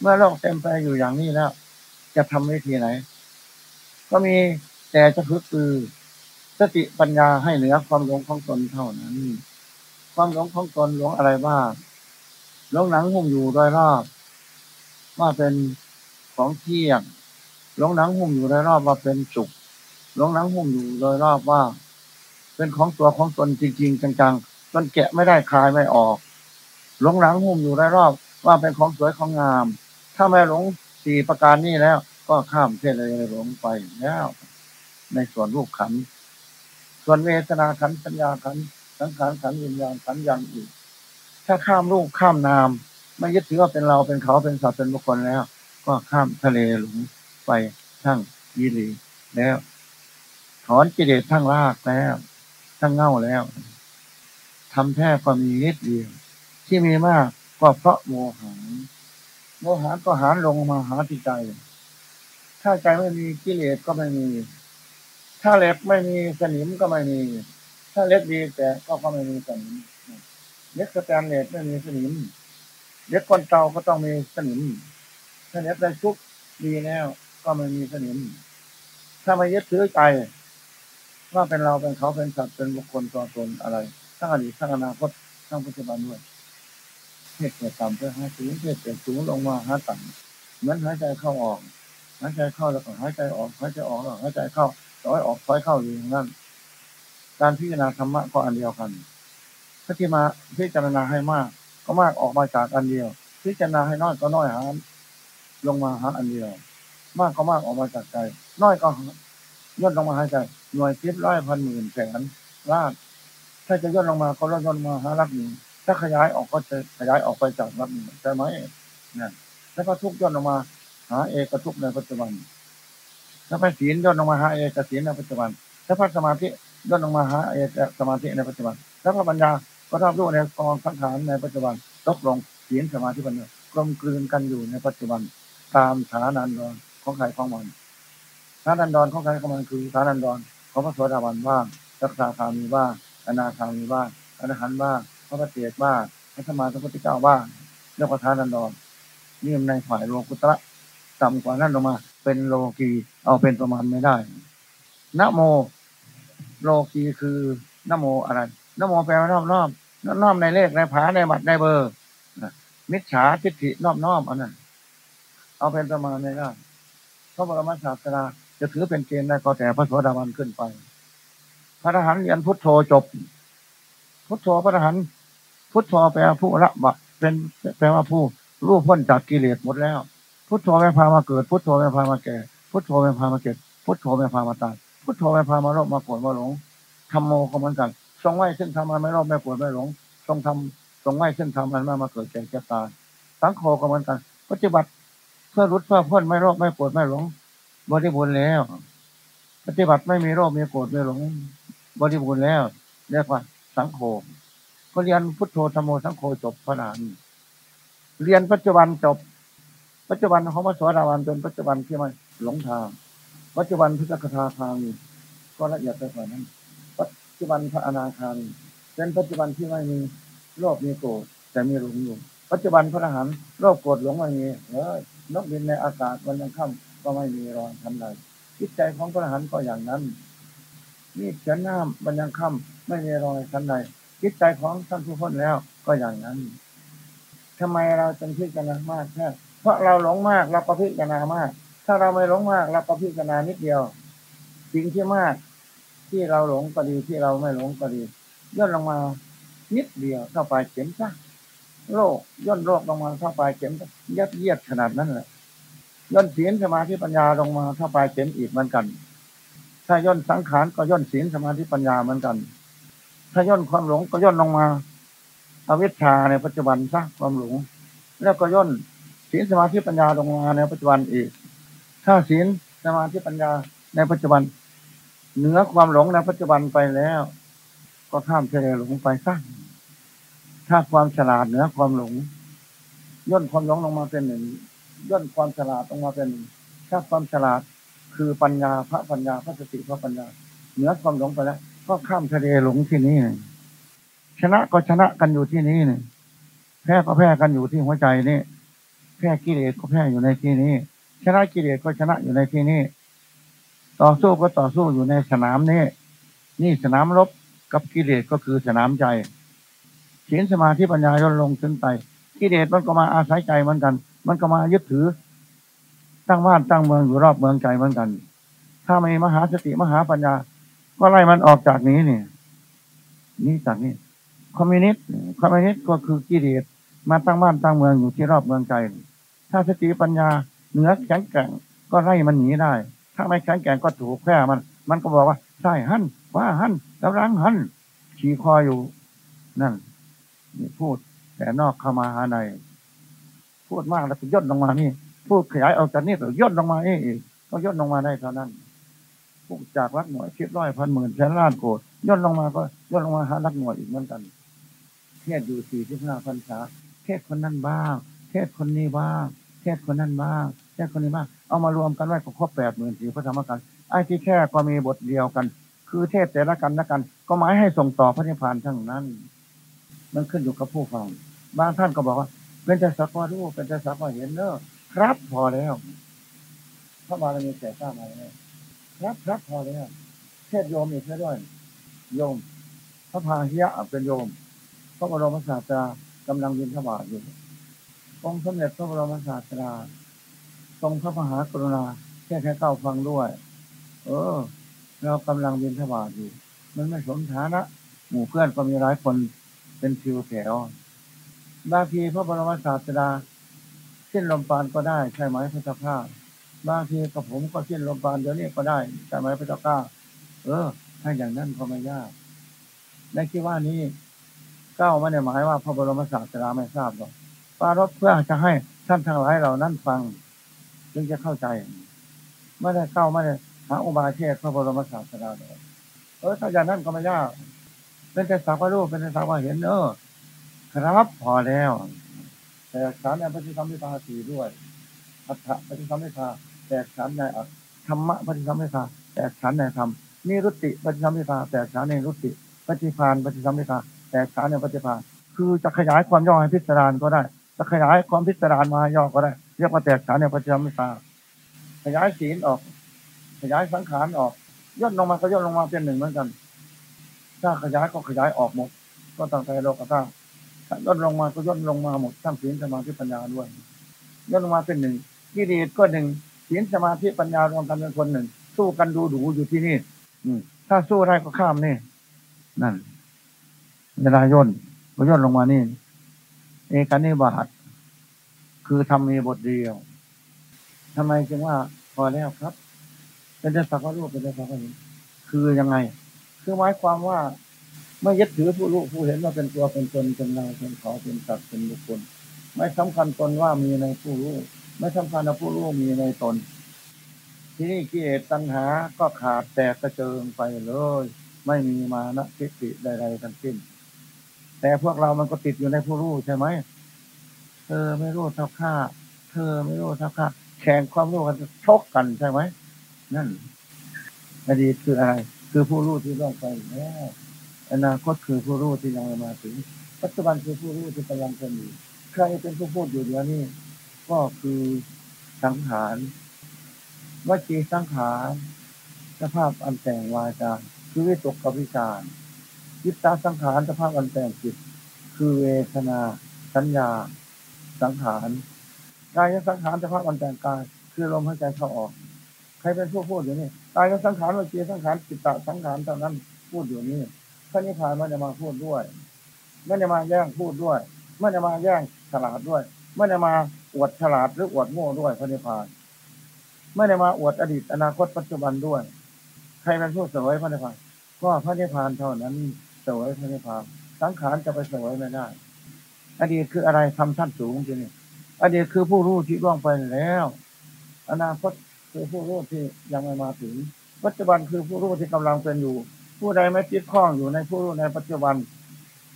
เมื่อโลกเต็มไปอยู่อย่างนี้แล้ว จะทำวิธีไหน ก็มีแต่จะพึกคือสติปัญญาให้เหนือความหลงของตนเท่านั้น ความหลงของตนหลงอะไรบ้างหลงหนังหุ้มอยู่โดยรอบว่าเป็นของเที่ยงหลงหนังหุ้มอยู่โดยรอบว่าเป็นสุขหลงหนังหุ้มอยู่โดยรอบว่า เป็นของตัวของตนจริงๆจังๆจนแกะไม่ได้คลายไม่ออกหลงหนังหุ้มอยู่โดยรอบว่าเป็นของสวยของงาม ถ้าไม่หลงสี่ประการนี้แล้ว ก็ข้ามเทเลยหลงไปแล้ว ในส่วนรูปขัน ส่วนเวทนาขันสัญญาขัน สังขารขันวิญญาณขันยังอีก ถ้าข้ามรูปข้ามนาม ไม่ยึดถือว่าเป็นเราเป็นเขาเป็นสัตว์เป็นบุคคลแล้ว ก็ข้ามทะเลหลงไปทั้งยิรีแล้ว ถอนกิเลสทั้งรากแล้วทั้งเง่าแล้วทำแท้ก็มีนิดเดียว ที่มีมากก็เพราะโมหันโมหันก็หานลงมาหาที่ใจ ถ้าใจไม่มีกิเลสก็ไม่มี ถ้าเล็กไม่มีสนิมก็ไม่มี ถ้าเล็กดีแต่ก็ก็ไม่มีสนิมเล็กสแตนเลสไม่มีสนิมเล็กก้อนเตาก็ต้องมีสนิมถ้าเล็กได้ชุกดีแล้วก็ไม่มีสนิม ถ้าไม่ยึดถือใจว่าเป็นเราเป็นเขาเป็นสัตว์เป็นบุคคลตัวตนอะไรทั้งอดีตทั้งอนาคตทั้งปัจจุบันด้วยเพศเกิดต่ำเพื่อหาสูงเพศเกิดสูงลงมาหาต่ำเหมือนหายใจเข้าออกหายใจเข้าแล้วก็หายใจออกหายใจออกแล้วหายใจเข้าต่อยออกต่อยเข้าอยู่อย่างนั้น การพิจารณาธรรมะก็อันเดียวกันถ้าที่มาพิจารณาให้มาก ก็มากออกมาจากอันเดียว พิจารณาให้น้อยก็น้อยหาลงมาหาอันเดียว มากก็มากออกมาจากใจ น้อยก็ย่นลงมาหาใจหน่วยคิดร้อยพันหมื่นแสนล้านถ้าจะย่นลงมาก็ลดย่นมาหารักหนึ่งถ้าขยายออกก็จะขยายออกไปจากรักหนึ่งใช่ไหมเนี่ยแล้วก็ทุกย่นลงมาหาเอกทุกในปัจจุบันถ้าไปศีลย่นลงมาหาเอกศีลในปัจจุบันถ้าพระสมาธิ ย่นลงมาหาเอกสมาธิในปัจจุบันถ้าพระปัญญาก็รอบรู้ในกองสังขารในปัจจุบันตกลงศีลสมาธิปัญญากลมกลืนกันอยู่ในปัจจุบัน ตามฐานันดรของใครของมันฐานันดรของใครของมันคือฐานันดรของพระโสดาบันบ้างรักษาคามีบ้างอนาคามีบ้างอรหันต์บ้างพระปฏิเจกบ้างพระสมมาสัมพุทธเจ้าบ้างเรียกว่าฐานันดรนี่ในฝ่ายโลกุตระต่ำกว่านั้นลงมา เป็นโลกีเอาเป็นประมาณไม่ได้นะโม โลกีคือนโมอะไรนโมแปลว่านอบน้อมน้อมในเลขในผาในบัตรในเบอร์มิจฉาทิฏฐินอบน้อมอันนั้นเอาเป็นประมาณไม่ได้พระบรมศาสดาจะถือเป็นเกณฑ์ได้ก็แต่พระโสดาบันขึ้นไป พระอรหันต์เรียนพุทโธจบ พุทโธพระอรหันต์พุทโธแปลผู้ละบะเป็นแปลว่าผู้รู้พ้นจากกิเลสหมดแล้ว พุทโธไม่พามาเกิด พุทโธไม่พามาแก่ พุทโธไม่พามาเก็บพุทโธไม่พามาตาย พุทโธไม่พามาโรคมาปวดมาหลงทำโมก็เหมือนกัน ทรงไหว้ซึ่งทำมันไม่โรคไม่ปวดไม่หลง ทรงทำทรงไหว้ซึ่งทำมันมามาเกิดแก่แก่ตายสังโฆก็เหมือนกัน ปฏิบัติเพื่อรุดเพื่อพ้นไม่โรคไม่ปวดไม่หลง บริบูรณ์แล้ว ปฏิบัติไม่มีโรคมีโกรธไม่หลง บริบูรณ์แล้วเรียกว่าสังโฆก็เรียนพุทโธธรรมโมสังโฆจบพระนานเรียนปัจจุบันจบ ปัจจุบันของพระสวัสดิวันจนปัจจุบันที่ไม่หลงทาง ปัจจุบันพิจักทาทางก็ละเอียดไปกว่านั้น ปัจจุบันพระอนาคามีเป็นปัจจุบันที่ไม่มีโรคมีโกรธแต่มีหลงอยู่ ปัจจุบันพระอรหันต์โรคโกรธหลงไม่มีเอ้ยนกบินในอากาศวันยังค่ำก็ไม่มีรอยทำใดจิตใจของพระอรหันต์ก็อย่างนั้นนี่เขียนน้ำวันยังค่ำไม่มีรอยทำใดจิตใจของท่านผู้พ้นแล้วก็อย่างนั้นทำไมเราจึงพิจารณามากแค่เพราะเราหลงมากเราก็พิจารณามาก ถ้าเราไม่หลงมากเราก็พิจารณานิดเดียว สิ่งที่มาก ที่เราหลงก็ดีที่เราไม่หลงก็ดี ย่นลงมานิดเดียวเข้าไปเข็มซะโลกย่นโลกลงมาเข้าไปเข็มยัดเยียดขนาดนั้นแหละย่นศีลสมาธิปัญญาลงมาเข้าไปเข็มอีกเหมือนกัน ถ้าย่นสังขารก็ย่นศีลสมาธิปัญญาเหมือนกัน ถ้าย่นความหลงก็ย่นลงมาอาวิชชาในปัจจุบันซะความหลง แล้วก็ย่นศีลสมาธิปัญญาลงมาในปัจจุบันอีก ถ้าศีลสมาธิปัญญาในปัจจุบัน เหนือความหลงในปัจจุบันไปแล้ว ก็ข้ามทะเลหลงไปซะถ้าความฉลาดเหนือความหลงย่นความหลงลงมาเป็นหนึ่งย่นความฉลาดลงมาเป็นหนึ่งถ้าความฉลาดคือปัญญาพระปัญญาพระสติพระปัญญา เหนือความหลงไปแล้ว ก็ข้ามทะเลหลงที่นี่ชนะก็ชนะกันอยู่ที่นี่นี่แพ้ก็แพ้กันอยู่ที่หัวใจนี่แพ้กิเลสก็แพ้อยู่ในที่นี้ ชนะกิเลสก็ชนะอยู่ในที่นี้ ต่อสู้ก็ต่อสู้อยู่ในสนามนี้ นี่สนามรบกับกิเลสก็คือสนามใจศีลสมาธิปัญญาย่นลงขึ้นไปกิเลสมันก็มาอาศัยใจเหมือนกัน มันก็มายึดถือ ตั้งบ้านตั้งเมืองอยู่รอบเมืองใจเหมือนกัน ถ้าไม่มหาสติมหาปัญญา ก็ไล่มันออกจากนี้นี่นี่จากนี้คอมมิวนิสต์คอมมิวนิสต์ก็คือกิเลสมาตั้งบ้านตั้งเมืองอยู่ที่รอบเมืองใจ ถ้าสติปัญญา เหนือแข็งแกร่งก็ไล่มันหนีได้ ถ้าไม่แข็งแกร่งก็ถูกแพ้มัน มันก็บอกว่าใช่หันว่าหันแล้วรังหันขี่คออยู่ นั่นนี่พูด แต่นอกเข้ามาหาใน พูดมากแล้วก็ย่นลงมานี่ พูดขยายออกจากนี่ก็ย่นลงมาเองก็ย่นลงมาได้เท่านั้นพูดจากรักหน่วยคิดร้อยพันหมื่นแสนล้านโกดย่นลงมาก็ย่นลงมาหารักหน่วยอีกเหมือนกันเทศอยู่สี่สิบห้าพรรษาเทศคนนั้นบ้างเทศคนนี้บ้าง เทศคนนั้นบ้างเทศคนนี้บ้างเอามารวมกันไว้ก็ครบแปดหมื่นสี่พระธรรมกันไอ้ที่แค่ก็มีบทเดียวกัน คือเทศแต่ละกันละกัน ก็หมายให้ส่งต่อพระนิพพานทั้งนั้น มันขึ้นอยู่กับผู้ฟัง บางท่านก็บอกว่า เป็นแต่สักว่ารู้เป็นแต่สักว่าเห็นเนอะครับพอแล้วพระบารมีแก่กล้ามาแล้วครับครับพอแล้วเทศโยมอีกแล้วด้วย โยม พระพาหิยะเป็นโยม พระบรมศาสดากำลังบินทบาทอยู่ องค์สมเด็จพระบรมศาสดาทรงพระมหากรุณาแค่แค่เข้าฟังด้วย เออ เรากำลังบินทบาทอยู่ มันไม่สมฐานะ หมู่เพื่อนก็มีหลายคนเป็นคิวแถวบางทีพระบรมศาสดาเส้นลมปานก็ได้ใช่ไหมพระเจ้าข้าบางทีกับผมก็เส้นลมปานเดี๋ยวนี้ก็ได้ใช่ไหมพระเจ้าข้าเออ ถ้าอย่างนั้นก็ไม่ยากในที่ว่านี้เก้าไม่ได้หมายว่าพระบรมศาสดาไม่ทราบหรอก ปารบเพื่อจะให้ท่านทั้งหลายเหล่านั้นฟังจึงจะเข้าใจ ไม่ได้เข้าไม่ได้หาอุบายเทศพระบรมศาสดาเลยเออถ้าอย่างนั้นก็ไม่ยาก เป็นแต่สักว่ารู้เป็นแต่สักว่าเห็นเออครับพอแล้ว แต่สารในปฏิสัมพิทาสีด้วยอัฏฐปฏิสัมพิทาแต่สารในธรรมะปฏิสัมพิทาแต่สารในธรรมนิรุตติปฏิสัมพิทาแต่สารในรุตติ ปฏิพานปฏิสัมพิทาแต่สารในปฏิพานคือจะขยายความย่อให้พิจารณาก็ได้ จะขยายความพิจารมาย่อก็ได้ เรียกว่าแตกฉานในปฏิสัมพิทาขยายศีลออก ขยายสังขารออกย่นลงมาก็ย่นลงมาเป็นหนึ่งเหมือนกัน ถ้าขยายก็ขยายออกหมด ก็ตั้งใจโลกธาตุย่นลงมาก็ย่นลงมาหมดทั้งศีลสมาธิปัญญาด้วยย่นลงมาเป็นหนึ่งกิเลสก็หนึ่งศีลสมาธิปัญญารวมกันเป็นคนหนึ่ง สู้กันดูดูอยู่ที่นี่ อืม ถ้าสู้ได้ก็ข้ามนี่ นั่นเวลาย่นก็ย่นลงมานี่ เอกนิบาตคือทำมีบทเดียวทำไมจึงว่าพอแล้วครับ เป็นแต่สักว่ารู้เป็นแต่สักว่าเห็นคือยังไง คือหมายความว่าไม่ยึดถือผู้รู้ผู้เห็นว่าเป็นตัวเป็นตนเป็นเราเป็นเขาเป็นสัตว์เป็นบุคคล ไม่สำคัญตนว่ามีในผู้รู้ไม่สำคัญว่าผู้รู้มีในตน ที่นี่กิเลสตัณหาก็ขาดแตกกระเจิงไปเลย ไม่มีมานะทิฏฐิใดๆทั้งสิ้น แต่พวกเรามันก็ติดอยู่ในผู้รู้ใช่ไหม เธอไม่รู้เท่าข้า เธอไม่รู้เท่าข้า แข่งความรู้กันชกกันใช่ไหม นั่น อดีตคืออะไร คือผู้รู้ที่ร่องไปแล้วอนาคตคือผู้รู้ที่ยังมาถึง ปัจจุบันคือผู้รู้ที่กำลังเป็นอยู่ใครเป็นผู้พูดอยู่เดี๋ยวนี้ ก็คือสังขารวจีสังขารสภาพอันแต่งวาจาคือวิตกกับวิจาร ยิตาสังขารสภาพอันแต่งจิต คือเวทนา สัญญา สังขารกายสังขารสภาพอันแต่งกาย คือลมหายใจเข้าออก ใครเป็นผู้พูดอยู่นี่กายสังขารวิจีสังขารจิตตสังขารเท่านั้นพูดอยู่นี่พระนิพพานไม่ได้มาพูดด้วยไม่ได้มาแย่งพูดด้วยไม่ได้มาแย่งฉลาดด้วยไม่ได้มาอวดฉลาดหรืออวดโง่ด้วยพระนิพพานไม่ได้มาอวดอดีตอนาคตปัจจุบันด้วย ใครเป็นผู้เสวยพระนิพพานก็พระนิพพานเท่านั้น สวยพระนิพพานสังขารจะไปสวยไม่ได้ อดีตคืออะไรทำท่านสูงจริงอดีตคือผู้รู้ที่ล่วงไปแล้ว อนาคตคือผู้รู้ที่ยังไม่มาถึง ปัจจุบันคือผู้รู้ที่กำลังเป็นอยู่ ผู้ใดไม่ติดข้องอยู่ในผู้รู้ในปัจจุบัน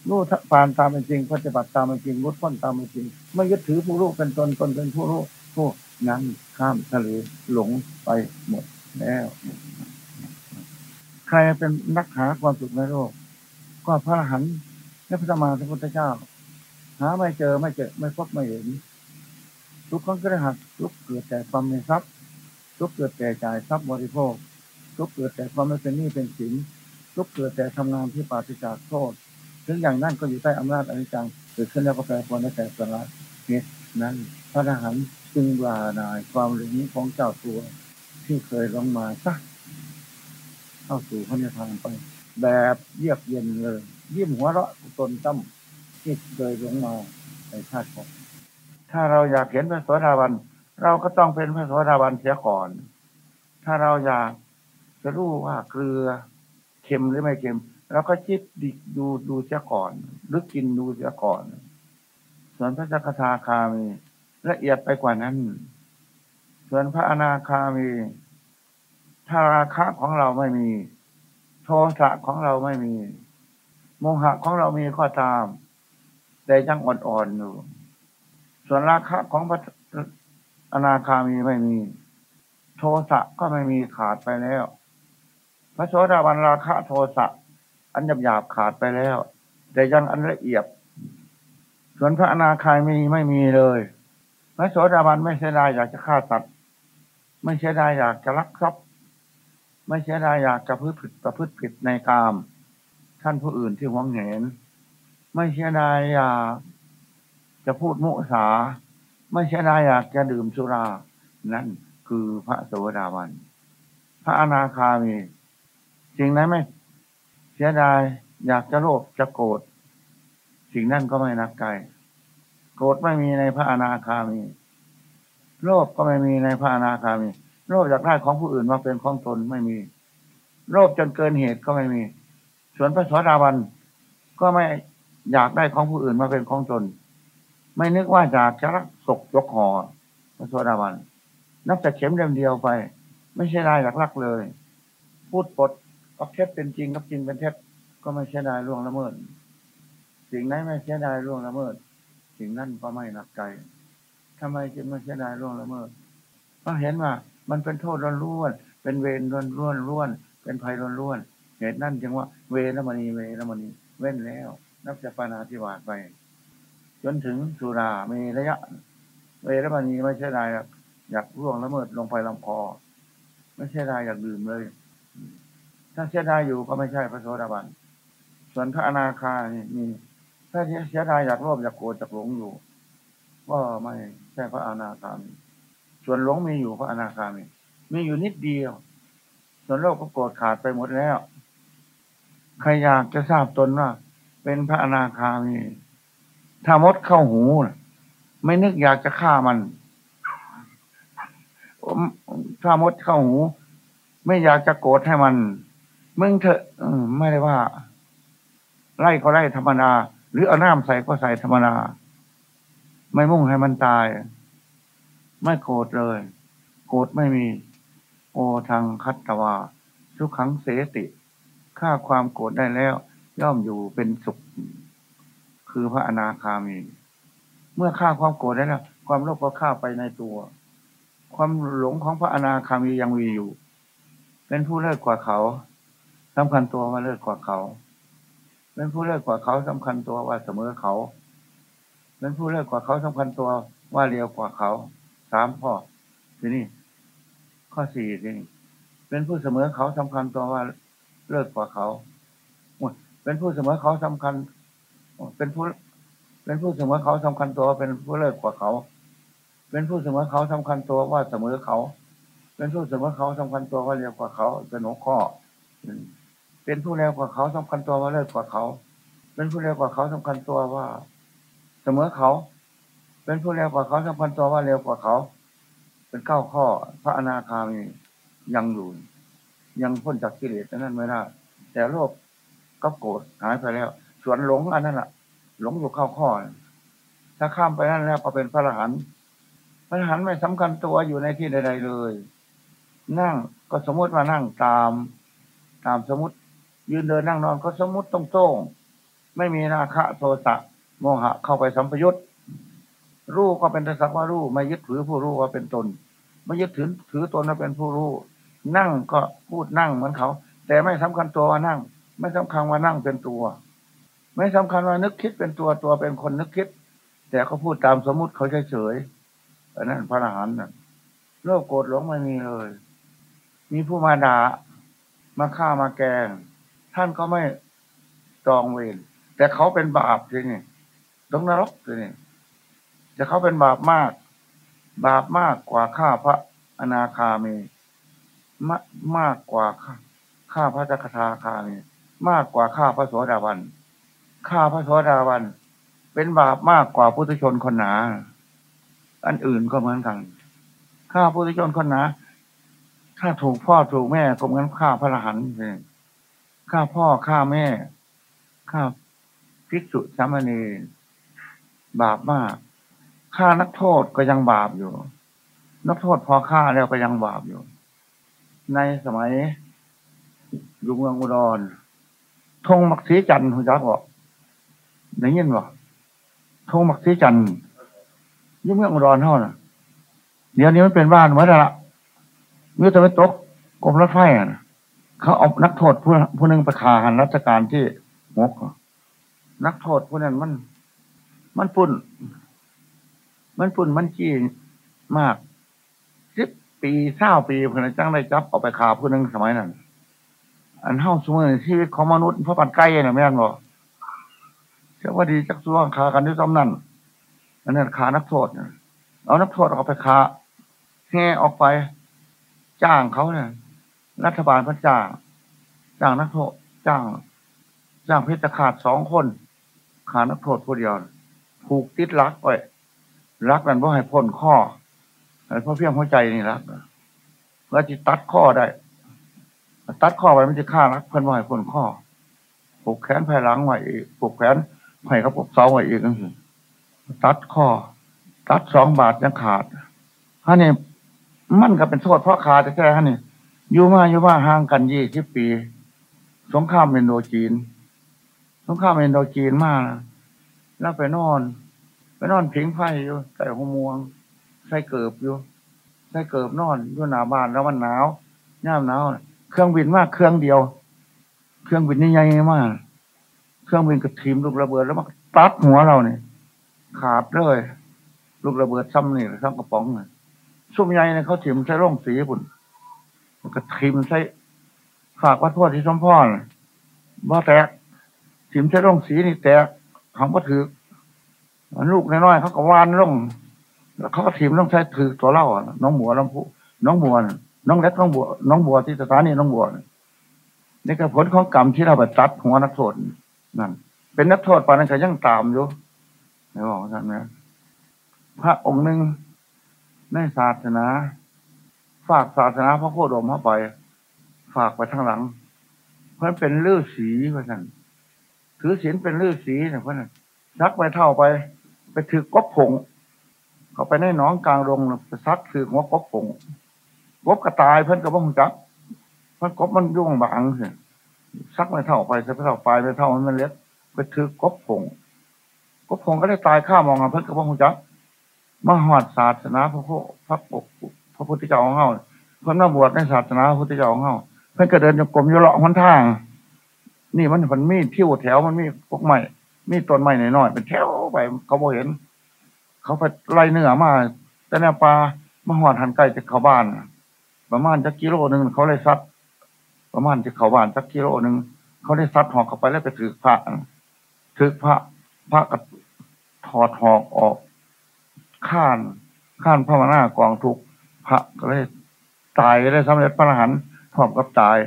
รู้ปานตามเป็นจริงปฏิบัติตามเป็นจริงรุดพ้นตามเป็นจริงไม่ยึดถือผู้รู้เป็นตนตนเป็นผู้รู้ผู้นั้นข้ามทะเลหลงไปหมดแล้ว ใครเป็นนักหาความสุขในโลก ก็พระหันและพระธรรมาสัมพุทธเจ้า หาไม่เจอไม่เจอไม่พบไม่เห็นทุกคนก็ได้หักทุกเกิดแต่ความมีทรัพย์ทุกเกิดแต่จ่ายทรัพย์บริโภคทุกเกิดแต่ความไม่เป็นหนี้เป็นสินทุกเกิดแต่ทำงานที่ปราศจากโทษถึงอย่างนั้นก็อยู่ใต้อำนาจอนิจจังเกิดขึ้นแล้วก็แปรปรวนและแตกสลายเหตุนั้นพระทหารจึงวานายความหลงของเจ้าตัวที่เคยลงมาสักเข้าสู่พระนิพพานไป แบบเยียบเย็นเลย ยิ้มหัวเราะตนตั้มที่เคยลงมาในชาติก่อนถ้าเราอยากเห็นพระสวสดาบัน เราก็ต้องเป็นพระสวสดาบันเสียก่อน ถ้าเราอยากจะรู้ว่าเกลือเค็มหรือไม่เค็มเราก็จิบดิดูดูเสียก่อนหรือกินดูเสียก่อน ส่วนพระจักทาคามีละเอียดไปกว่านั้น ส่วนพระอนาคามีถ้าราคะของเราไม่มี โทสะของเราไม่มี โมหะของเรามีก็ตาม แต่ยังอ่อนๆอยู่ ส่วนราคะของพระอนาคามีไม่มี โทสะก็ไม่มีขาดไปแล้ว พระโสดาบันราคะโทสะอันหยาบหยาบขาดไปแล้ว แต่ยังอันละเอียด ส่วนพระอนาคามีไม่มีเลย พระโสดาบันไม่เสียดายอยากจะฆ่าสัตว์ไม่เสียดายอยากจะลักทรัพย์ ไม่เสียดายอยากจะพืชผิดประพฤติผิดในกาม ท่านผู้อื่นที่หวงเห็น ไม่เสียดายอยากจะพูดมุสา ไม่เสียดายอยากจะดื่มสุรา นั่นคือพระโสดาบัน พระอนาคามีจริงนั้นไม่เสียดายอยากจะโลภจะโกรธสิ่งนั้นก็ไม่นักไกลโกรธไม่มีในพระอนาคามี โลภก็ไม่มีในพระอนาคามี โลภอยากได้ของผู้อื่นมาเป็นของตนไม่มี โลภจนเกินเหตุก็ไม่มี ส่วนพระสวสดาบันก็ไม่อยากได้ของผู้อื่นมาเป็นของตน ไม่นึกว่าอยากจะรักศกยกหอพระสวสดาบัน นับแต่เข็มเดียวเดียวไป ไม่ใช่ได้หลักลักเลย พูดปดกับเท็จเป็นจริงกับจริงเป็นเท็จก็ไม่ใช่ได้ล่วงละเมิด สิ่งนั้นไม่ใช่ได้ล่วงละเมิด สิ่งนั้นก็ไม่หนักใจทำไมจึงไม่เสียดายร่วงละเมิดเพราะเห็นว่า มันเป็นโทษร้อนร้วนเป็นเวรร้อนร้วนร้วนเป็นภัยร้อนร้วนเหตุนั่นจึงว่า เวรมณีเวรมณีเว้นแล้ว นับจากปานาธิวาสไป จนถึงสุรามีระยะ เวรมณีไม่ใช่ได้อยากร่วงละเมิดลงไปลำคอไม่ใช่ได้อยากดื่มเลย ถ้าเสียดายอยู่ก็ไม่ใช่พระโสดาบันส่วนพระอนาคานี่มีถ้าเสียดายอยากโลภอยากโกรธอยากหลงอยู่ ก็ไม่ใช่พระอนาคามี ส่วนหลงมีอยู่พระอนาคามีมีอยู่นิดเดียว ส่วนโลกก็โกรธขาดไปหมดแล้วใครอยากจะทราบตนว่า เป็นพระอนาคามี ถ้ามดเข้าหูไม่นึกอยากจะฆ่ามันถ้ามดเข้าหู ไม่อยากจะโกรธให้มัน มึงเถอะไม่ได้ว่า ไล่ก็ไล่ธรรมดา หรือเอาน้ำใส่ก็ใส่ธรรมดา ไม่มุ่งให้มันตาย ไม่โกรธเลย โกรธไม่มี โอทางคัตตวาทุกขังเสติฆ่าความโกรธได้แล้ว ย่อมอยู่เป็นสุข คือพระอนาคามี เมื่อฆ่าความโกรธได้แล้วความโลภก็ฆ่าไปในตัว ความหลงของพระอนาคามียังมีอยู่ เป็นผู้เลิศกว่าเขาสำคัญตัวว่าเลิศกว่าเขา เป็นผู้เลิศกว่าเขาสำคัญตัวว่าเสมอเขา เป็นผู้เลิศกว่าเขาสำคัญตัวว่าเร็วกว่าเขา สามข้อทีนี้ข้อสี่ทีนี้เป็นผู้เสมอเขาสำคัญตัวว่าเลิศกว่าเขาเป็นผู้เสมอเขาสำคัญ เป็นผู้ เป็นผู้เสมอเขาสำคัญตัวว่าเป็นผู้เลิศกว่าเขา เป็นผู้เสมอเขาสำคัญตัวว่าเสมอเขา เป็นผู้เสมอเขาสำคัญตัวว่าเร็วกว่าเขาเป็นหัวข้อเป็นผู้เร็วกว่าเขาสำคัญตัวว่าเลิศกว่าเขา เป็นผู้เร็วกว่าเขาสำคัญตัวว่า เสมอเขา เป็นผู้เร็วกว่าเขาสำคัญตัวว่าเร็วกว่าเขา เป็นเก้าข้อ พระอนาคามียังอยู่ ยังพ้นจากกิเลสนั้นไม่ได้แต่โลภก็โกรธหายไปแล้ว ส่วนหลงอันนั้นแหละหลงอยู่เข้าข้อ ถ้าข้ามไปนั่นแล้วก็เป็นพระอรหันต์พระอรหันต์ไม่สำคัญตัวอยู่ในที่ใด ๆเลย นั่งก็สมมติว่านั่งตาม ตามสมมติ ยืนเดินนั่งนอนก็สมมติตรงๆไม่มีราคะโทสะโมหะเข้าไปสัมพยุต รู้ก็เป็นสักว่ารู้ไม่ยึดถือผู้รู้ว่าเป็นตน ไม่ยึดถือถือตนว่าเป็นผู้รู้ นั่งก็พูดนั่งเหมือนเขา แต่ไม่สำคัญตัวว่านั่ง ไม่สำคัญว่านั่งเป็นตัว ไม่สำคัญว่านึกคิดเป็นตัวตัวเป็นคนนึกคิด แต่เขาพูดตามสมมุติเขาเฉยๆอันนั้นพระอรหันต์น่ะโลกโกรธหลงไม่มีเลย มีผู้มาด่ามาฆ่ามาแกง ท่านก็ไม่ตองเวรแต่เขาเป็นบาปทีนี่ต้องนรกทีนี่ จะเขาเป็นบาปมาก บาปมากกว่าข้าพระอนาคามีมามากกว่าข้าพระจักทาคามีมากกว่าข้าพระโสดาบันข้าพระโสดาบันเป็นบาปมากกว่าพุทธชนคนหนา อันอื่นก็เหมือนกันข้าพุทธชนคนหนาถ้าถูกพ่อถูกแม่ก็เหมือนข้าพระอรหันต์เลยข้าพ่อข้าแม่ข้าภิกษุสามเณรบาปมาก ฆ่านักโทษก็ยังบาปอยู่ นักโทษพอฆ่าแล้วก็ยังบาปอยู่ ในสมัยยุงเมืองอุดรธงมักสีจันทร์คุณจักบอกได้ยินบ่ธงมักสีจันทร์ยุงเมืองอุดรเท่าน่ะ เดี๋ยวนี้มันเป็นบ้านเมื่อไรละมื่อจะไปตกกรมรถไฟอะเขาเอานักโทษผู้ผู้หนึ่งไปคาหันรัชการที่หกนักโทษผู้นั้นมัน มันปุ่น มันปุ่นมันจี้มากสิบปีเศร้าปีพื่อนจ้างได้จับเอาไปคาผู้หนึ่งสมัยนั้น อันเท่าสมัยชีวิตของมนุษย์เพราะปันใกล้เนี่ยแม่นบอกเชื่อว่าดีจักส่วงคากันด้วยซ้ำนั่นอันนั้นคานักโทษเอานักโทษเอาไปคาแห่ออกไป จ้างเขาเนี่ยรัฐบาลพระจ้าง จ้างนักโทษจ้าง จ้างเพชรขาดสองคน ขานักโทษผู้เดียวผูกติดรักไว้ รักนั้นว่าให้พ้นข้อเพราะเพียงหัวใจนี่รักเพื่อจะตัดข้อได้ ตัดข้อไปมันจะฆ่ารักเพื่อนว่าให้พ้นข้อผูกแขนภายหลังไว้อีกผูกแขนไผ่กระปุกเสาไว้อีกนั่นคือตัดข้อ ตัดสองบาทยังขาดฮะนี่มันก็เป็นโทษเพราะขาดแค่ฮะนี่อยู่มาอยู่มาห่างกันยี่สิบปี สงครามเอนโดจีน สงครามเอนโดจีนมากแล้วไปนอน ไปนอนผิงไฟอยู่ใส่หัวมวง ใส่เกิบอยู่ ใส่เกิบนอนอยู่หนาบ้านแล้วมันหนาวย่ามหนาวเครื่องบินมากเครื่องเดียว เครื่องบินนี่ใหญ่มาก เครื่องบินกระถิมลูกระเบิดแล้วมันตัดหัวเราเนี่ยขาดเลย ลูกระเบิดซ้ำนี่ซ้ำกระป๋องเลยซุ่มใหญ่เนี่ยเขาถิ่มใช้ร่องสีปุ่นก็ทิมใส่ฝากวัดทั่วที่สมพรว่าแตกทิมใส่ร่องสีนี่แตกของก็ถือ ลูกน้อยๆเขาก็วานร่องแล้วเขาก็ทิมต้องใช้ถือตัวเล่าน้องบัวน้องผู้น้องบัวน้องเล็กน้องบัวน้องบัวที่สถานีน้องบัวนี่ก็ผลของกรรมที่เราไปตัดหัวนักโทษนั่นเป็นนักโทษปานนั้นก็ยังตามอยู่ไม่บอกท่านนะพระองค์หนึ่งในศาสนา ฝากศาสนาพระโคดมเข้าไป ฝากไปทางหลัง เพราะเป็นลือสีเพราะนั้นถือศีลเป็นลือสีเนี่ยเพราะนั้นซักไปเท่าไป ไปถือกบผง เขาไปในหนองกลางดงไปซักถือหัวกบผงกบกระตายเพื่อนกระบ้องจับเพื่อนกบมันยุ่งบางสิซักไปเท่าไปซักไปเท่าไปไปเท่ามันเล็กไปถือกบผงกบผงก็ได้ตายข้ามองเพื่อนกระบ้องจับมหอดศาสนาพระพระปกพระพุทธเจ้าของเฮาเพิ่นมาบวชในศาสนาพระพุทธเจ้าของเฮาเพิ่นก็เดินจงกรมอยู่เลาะหนทาง นี่มันมันมีที่วแถวมันมีพวกใหม่ มีต้นไม้น่อยๆเป็นแถวไป เขาบ่เห็น เขาไปไล่เนื้อมาแต่ในป่ามาหอดหันใกล้จะเข้าบ้าน ประมาณจักกิโลหนึ่งเขาเลยซัด ประมาณจะเข้าบ้านจักกิโลหนึ่งเขาได้ซัดหอกเข้าไปแล้วไปถือพระถือพระพระกับถอดหอกออกข้านข้านพระมนากองทุกพระก็เลยตายได้สำเร็จพระอรหันต์พร้อมกับตาย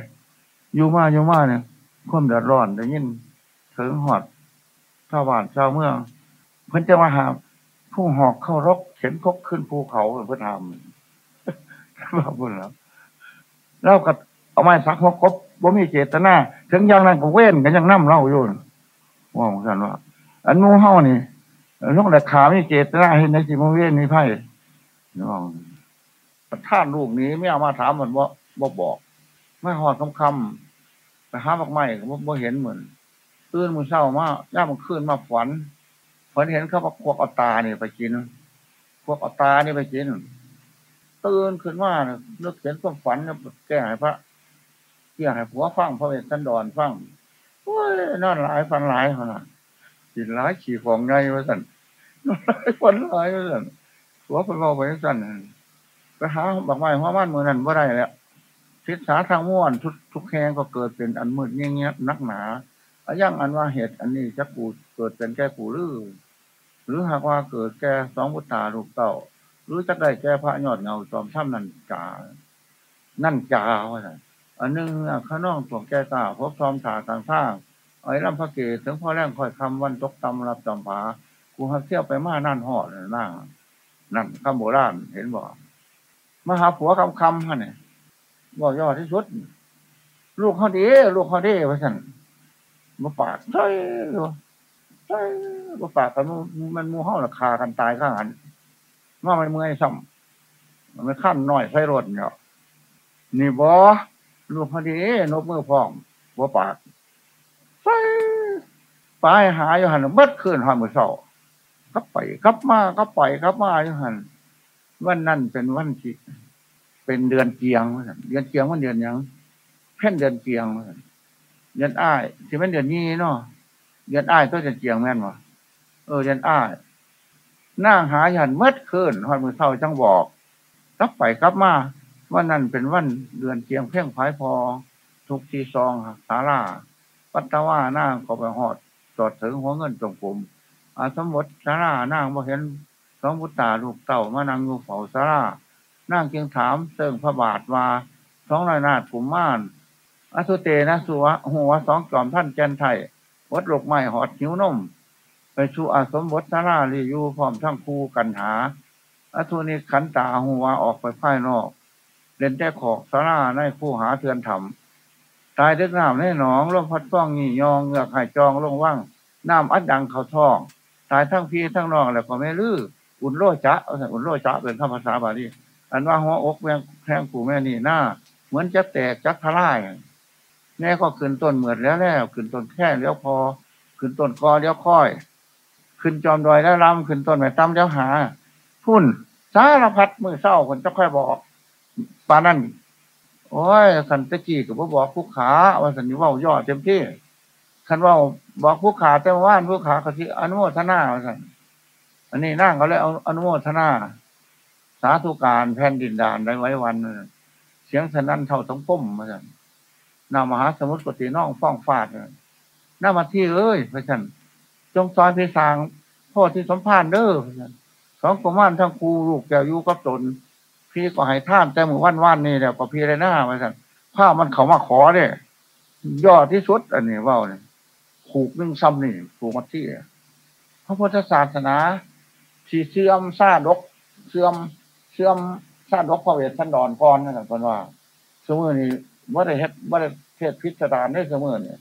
อยู่มาอยู่มาเนี่ยความเดือดร้อนได้ยินถึงหอด ชาวบ้านชาวเมือง เพิ่นจะมาหาผู้หอกเข้ารกเข็นคกขึ้นภูเขาเพื่อทำบ้าบุญแล้วเราก็เอาไม้สักหัวกบบ่มีเจตนาถึงอย่างนั้นก็เว้นกันยังนั่มเล่าอยู่ว่าของฉันว่า อันนู้เฮานี่ลูกแต่ขาไม่เจตนาเห็นในสิมเว้นนี่ไพ่น้องประท่านลูกนี้ไม่เอามาถามเหมือนว่าบอกบอก ไม่หอดคำคำไปหาบักไม้ก็บ่เห็นเหมือน ตื่นมือเศร้ามาย่ามันขึ้นมาฝันฝันเห็นเขาบอกพวกอัตานี่ไปกินพวกอัตานี่ไปกินตื่นขึ้นมานึกเห็นก็ฝันแก้ให้พระเกี่ยให้ผัวฟังพระเวสสันดรฟังโอ้ยนั่นหลายฟันหลายขนาดกินหลายขี่ของไงวะสันนั่นหลายฟันหลายวะสันผัวไปบอกไปสันไปหาบอกไม้หัวมันเมือนั้นว่าได้แล้วทิศสาทางม้วนทุกทุกแห่งก็เกิดเป็นอันมืดเงี้ยเงี้ยนักหนา อายังอันว่าเหตุอันนี้จะกูเกิดเป็นแก่กูหรือหรือหากว่าเกิดแก่สองพุทธาลูกเต่า หรือจะได้แก่พระยอดเงาจอมถ้ำนันจานั่นจาว่าอันนึงข้าน้องตัวแก่ตาพบทอมถาต่างข้างไอ้ลำพระเกศถึงพ่อแรงคอยคำวันตกตำรับจอมผากูหักเที่ยวไปมานั่นหอดนั่งนั่นคำโบราณเห็นบอกมหาผัวคำคำฮะเนี่ยบอกยอดที่สุด ลูกเขาดี ลูกเขาดีว่าสัน มาปาดใช่ใช่มาปาดกันมันมูห้องราคากันตายข้างหันว่ามันเมื่อยซ้ำมันขั้นหน่อยไฟรถเนี่ยนี่บอลูกเขาดีนกมือพร้อมบัวปากใช่ปลายหาอยู่หันเบิดขึ้นหันมือเศร้าก็ไปกับมาก็ไปกับมาอยู่หันวันนั้นเป็นวันที่เป็นเดือนเกียง เดือนเกียงวันเดือนยังเพ่นเดือนเกียง เดือนอ้ายที่เป็นเดือนนี้เนาะเดือนอ้ายก็เดือนเกียงแม่นวะเออเดือนอ้ายนั่งหายันเมื่อคืนหอนมือเศร้าจังบอกกลับไปกลับมาวันนั้นเป็นวันเดือนเกียงเพ่งพายพอ ทุกทีซองสาราปัตตาวานั่งก็ไปหอดจอดถึงหัวเงินตรงกลุ่มอาสมบทสารานั่งมาเห็นสองพุตตาลูกเต่ามานั่งอยู่เฝ้าสารานั่งเกียงถามเติงพระบาทว่าสองรายนาฏกุมม่าน อสุเตนะสุวะหัวสองจอมท่านแกนไทยวัดหลกไม้หอดหิวนม ไปชูอาสมบทสาราลีอยู่พร้อมทั้งคู่กันหาอทุนิขันตาหัวออกไปภายนอก เล่นแต่ขอกสาราในคู่หาเทือนถมตายเด็กน้ำในหนองลมพัดฟ้องงี่ยองเงือกหายจองลงว่างน้ำอัดดังเขาท้อง ตายทั้งพี่ทั้งน้องแล้วก็ไม่ลื้ออุ่นโลจะอุ่นโลจะเป็นคำภาษาบาลีอันว่าหัวอกแมงแพงกูแม่นี่หน้า เหมือนจะแตกจักทลาย แม่ก็ขึ้นต้นเหมือดแล้วแล้วขึ้นต้นแค่เลี้ยวพอ ขึ้นต้นกอเลี้ยวค่อย ขึ้นจอมดอยแล้วลำขึ้นต้นแม่ตั้มเลี้ยวหา พุ่นสารพัดมือเศร้าคนจะค่อยบอกปานั่นโอ้ยสันตะกี้กับว่าบอกผู้ขาว่าสันนิว่าย่อเต็มที่คันว่าบอกผู้ขาแต่ว่านผู้ขาเขาที่อนุโมทนาว่าสันอันนี้นั่งเขาเลยเอาอนุโมทนา สาธุการแผ่นดินดานได้ไว้วัน เสียงสนั่นเท่าต้องพุ่มมาสัน นามหาสมุทรปฏิน้องฟ้องฟาดเลยน้ามาที่เอ้ยพระชันจงซอยพิสางพ่อที่สมพานเด้อพระชันสองกุมารทั้งครูลูกแก้วยุกับตน พี่ก็ให้ท่านแต่หมือวันวันนี่เดี๋ยวก็พี่ไรหน้าพระชันผ้ามันเขามาขอเนี่ยยอดที่สุดอันนี้ว่าเนี่ยผูกนึ่งซ้ำนี่ผูกมาที่พระพุทธศาสนาที่เสื่อมซาดก เสื่อมเสื่อมซาดกพระเวทสันดรพรนั่นแหละคนว่าสมัยนี้ ว่าได้เฮ็ดว่าได้เทศพิจารได้เสมอเนี่ย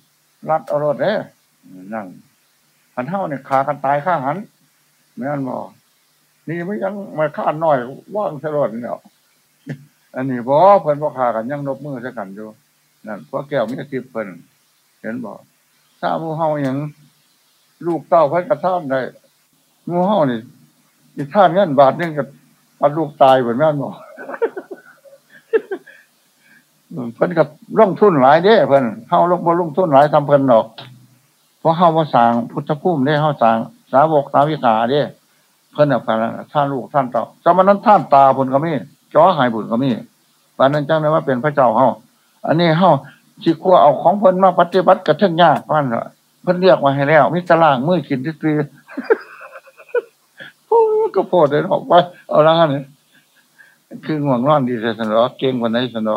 รัดอารถเด้นั่งหันเท่าเนี่ยขากันตายข้าหันไม่อันบอกนี่ไม่ยังมาฆ่าหน่อยว่างสลดเนี่ยอันนี้พอเพิ่นพอขากันยังนบมือสักันอยู่นั่นเพราะแก้วมีสิบเพิ่นเห็นบอกถ้ามูเฮาอย่างลูกเต้าเพิ่นกระท่ามได้มูเฮานี่อีท่านเงินบาทนึงกับปัดลูกตายเหมือนแม่นบอก เพิ่นกับลงทุนหลายเด้เพิ่นเฮาลงบ่ลงทุนหลายทำเพิ่นดอก เพราะเฮามาสร้างพุทธภูมิได้เฮาสร้างสาวกสาวิกาเด้เพิ่นเอาไปท่านลูกท่านเต่าจำมันนั้นท่านตาเพิ่นก็มีจ้อหายบุญก็มีปานนั้นจังเลยว่าเป็นพระเจ้าเฮาอันนี้เฮาสิกลัวเอาของเพิ่นมาปฏิบัติกระเทิงยากว่านะเพิ่นเรียกมาให้แล้วมีตารางมือกินตื้อโอ้ก็โพดเลยออกไปเอาละงั้นคือง่วงนอนดีแต่สนอเก่งกว่าไหนสนอ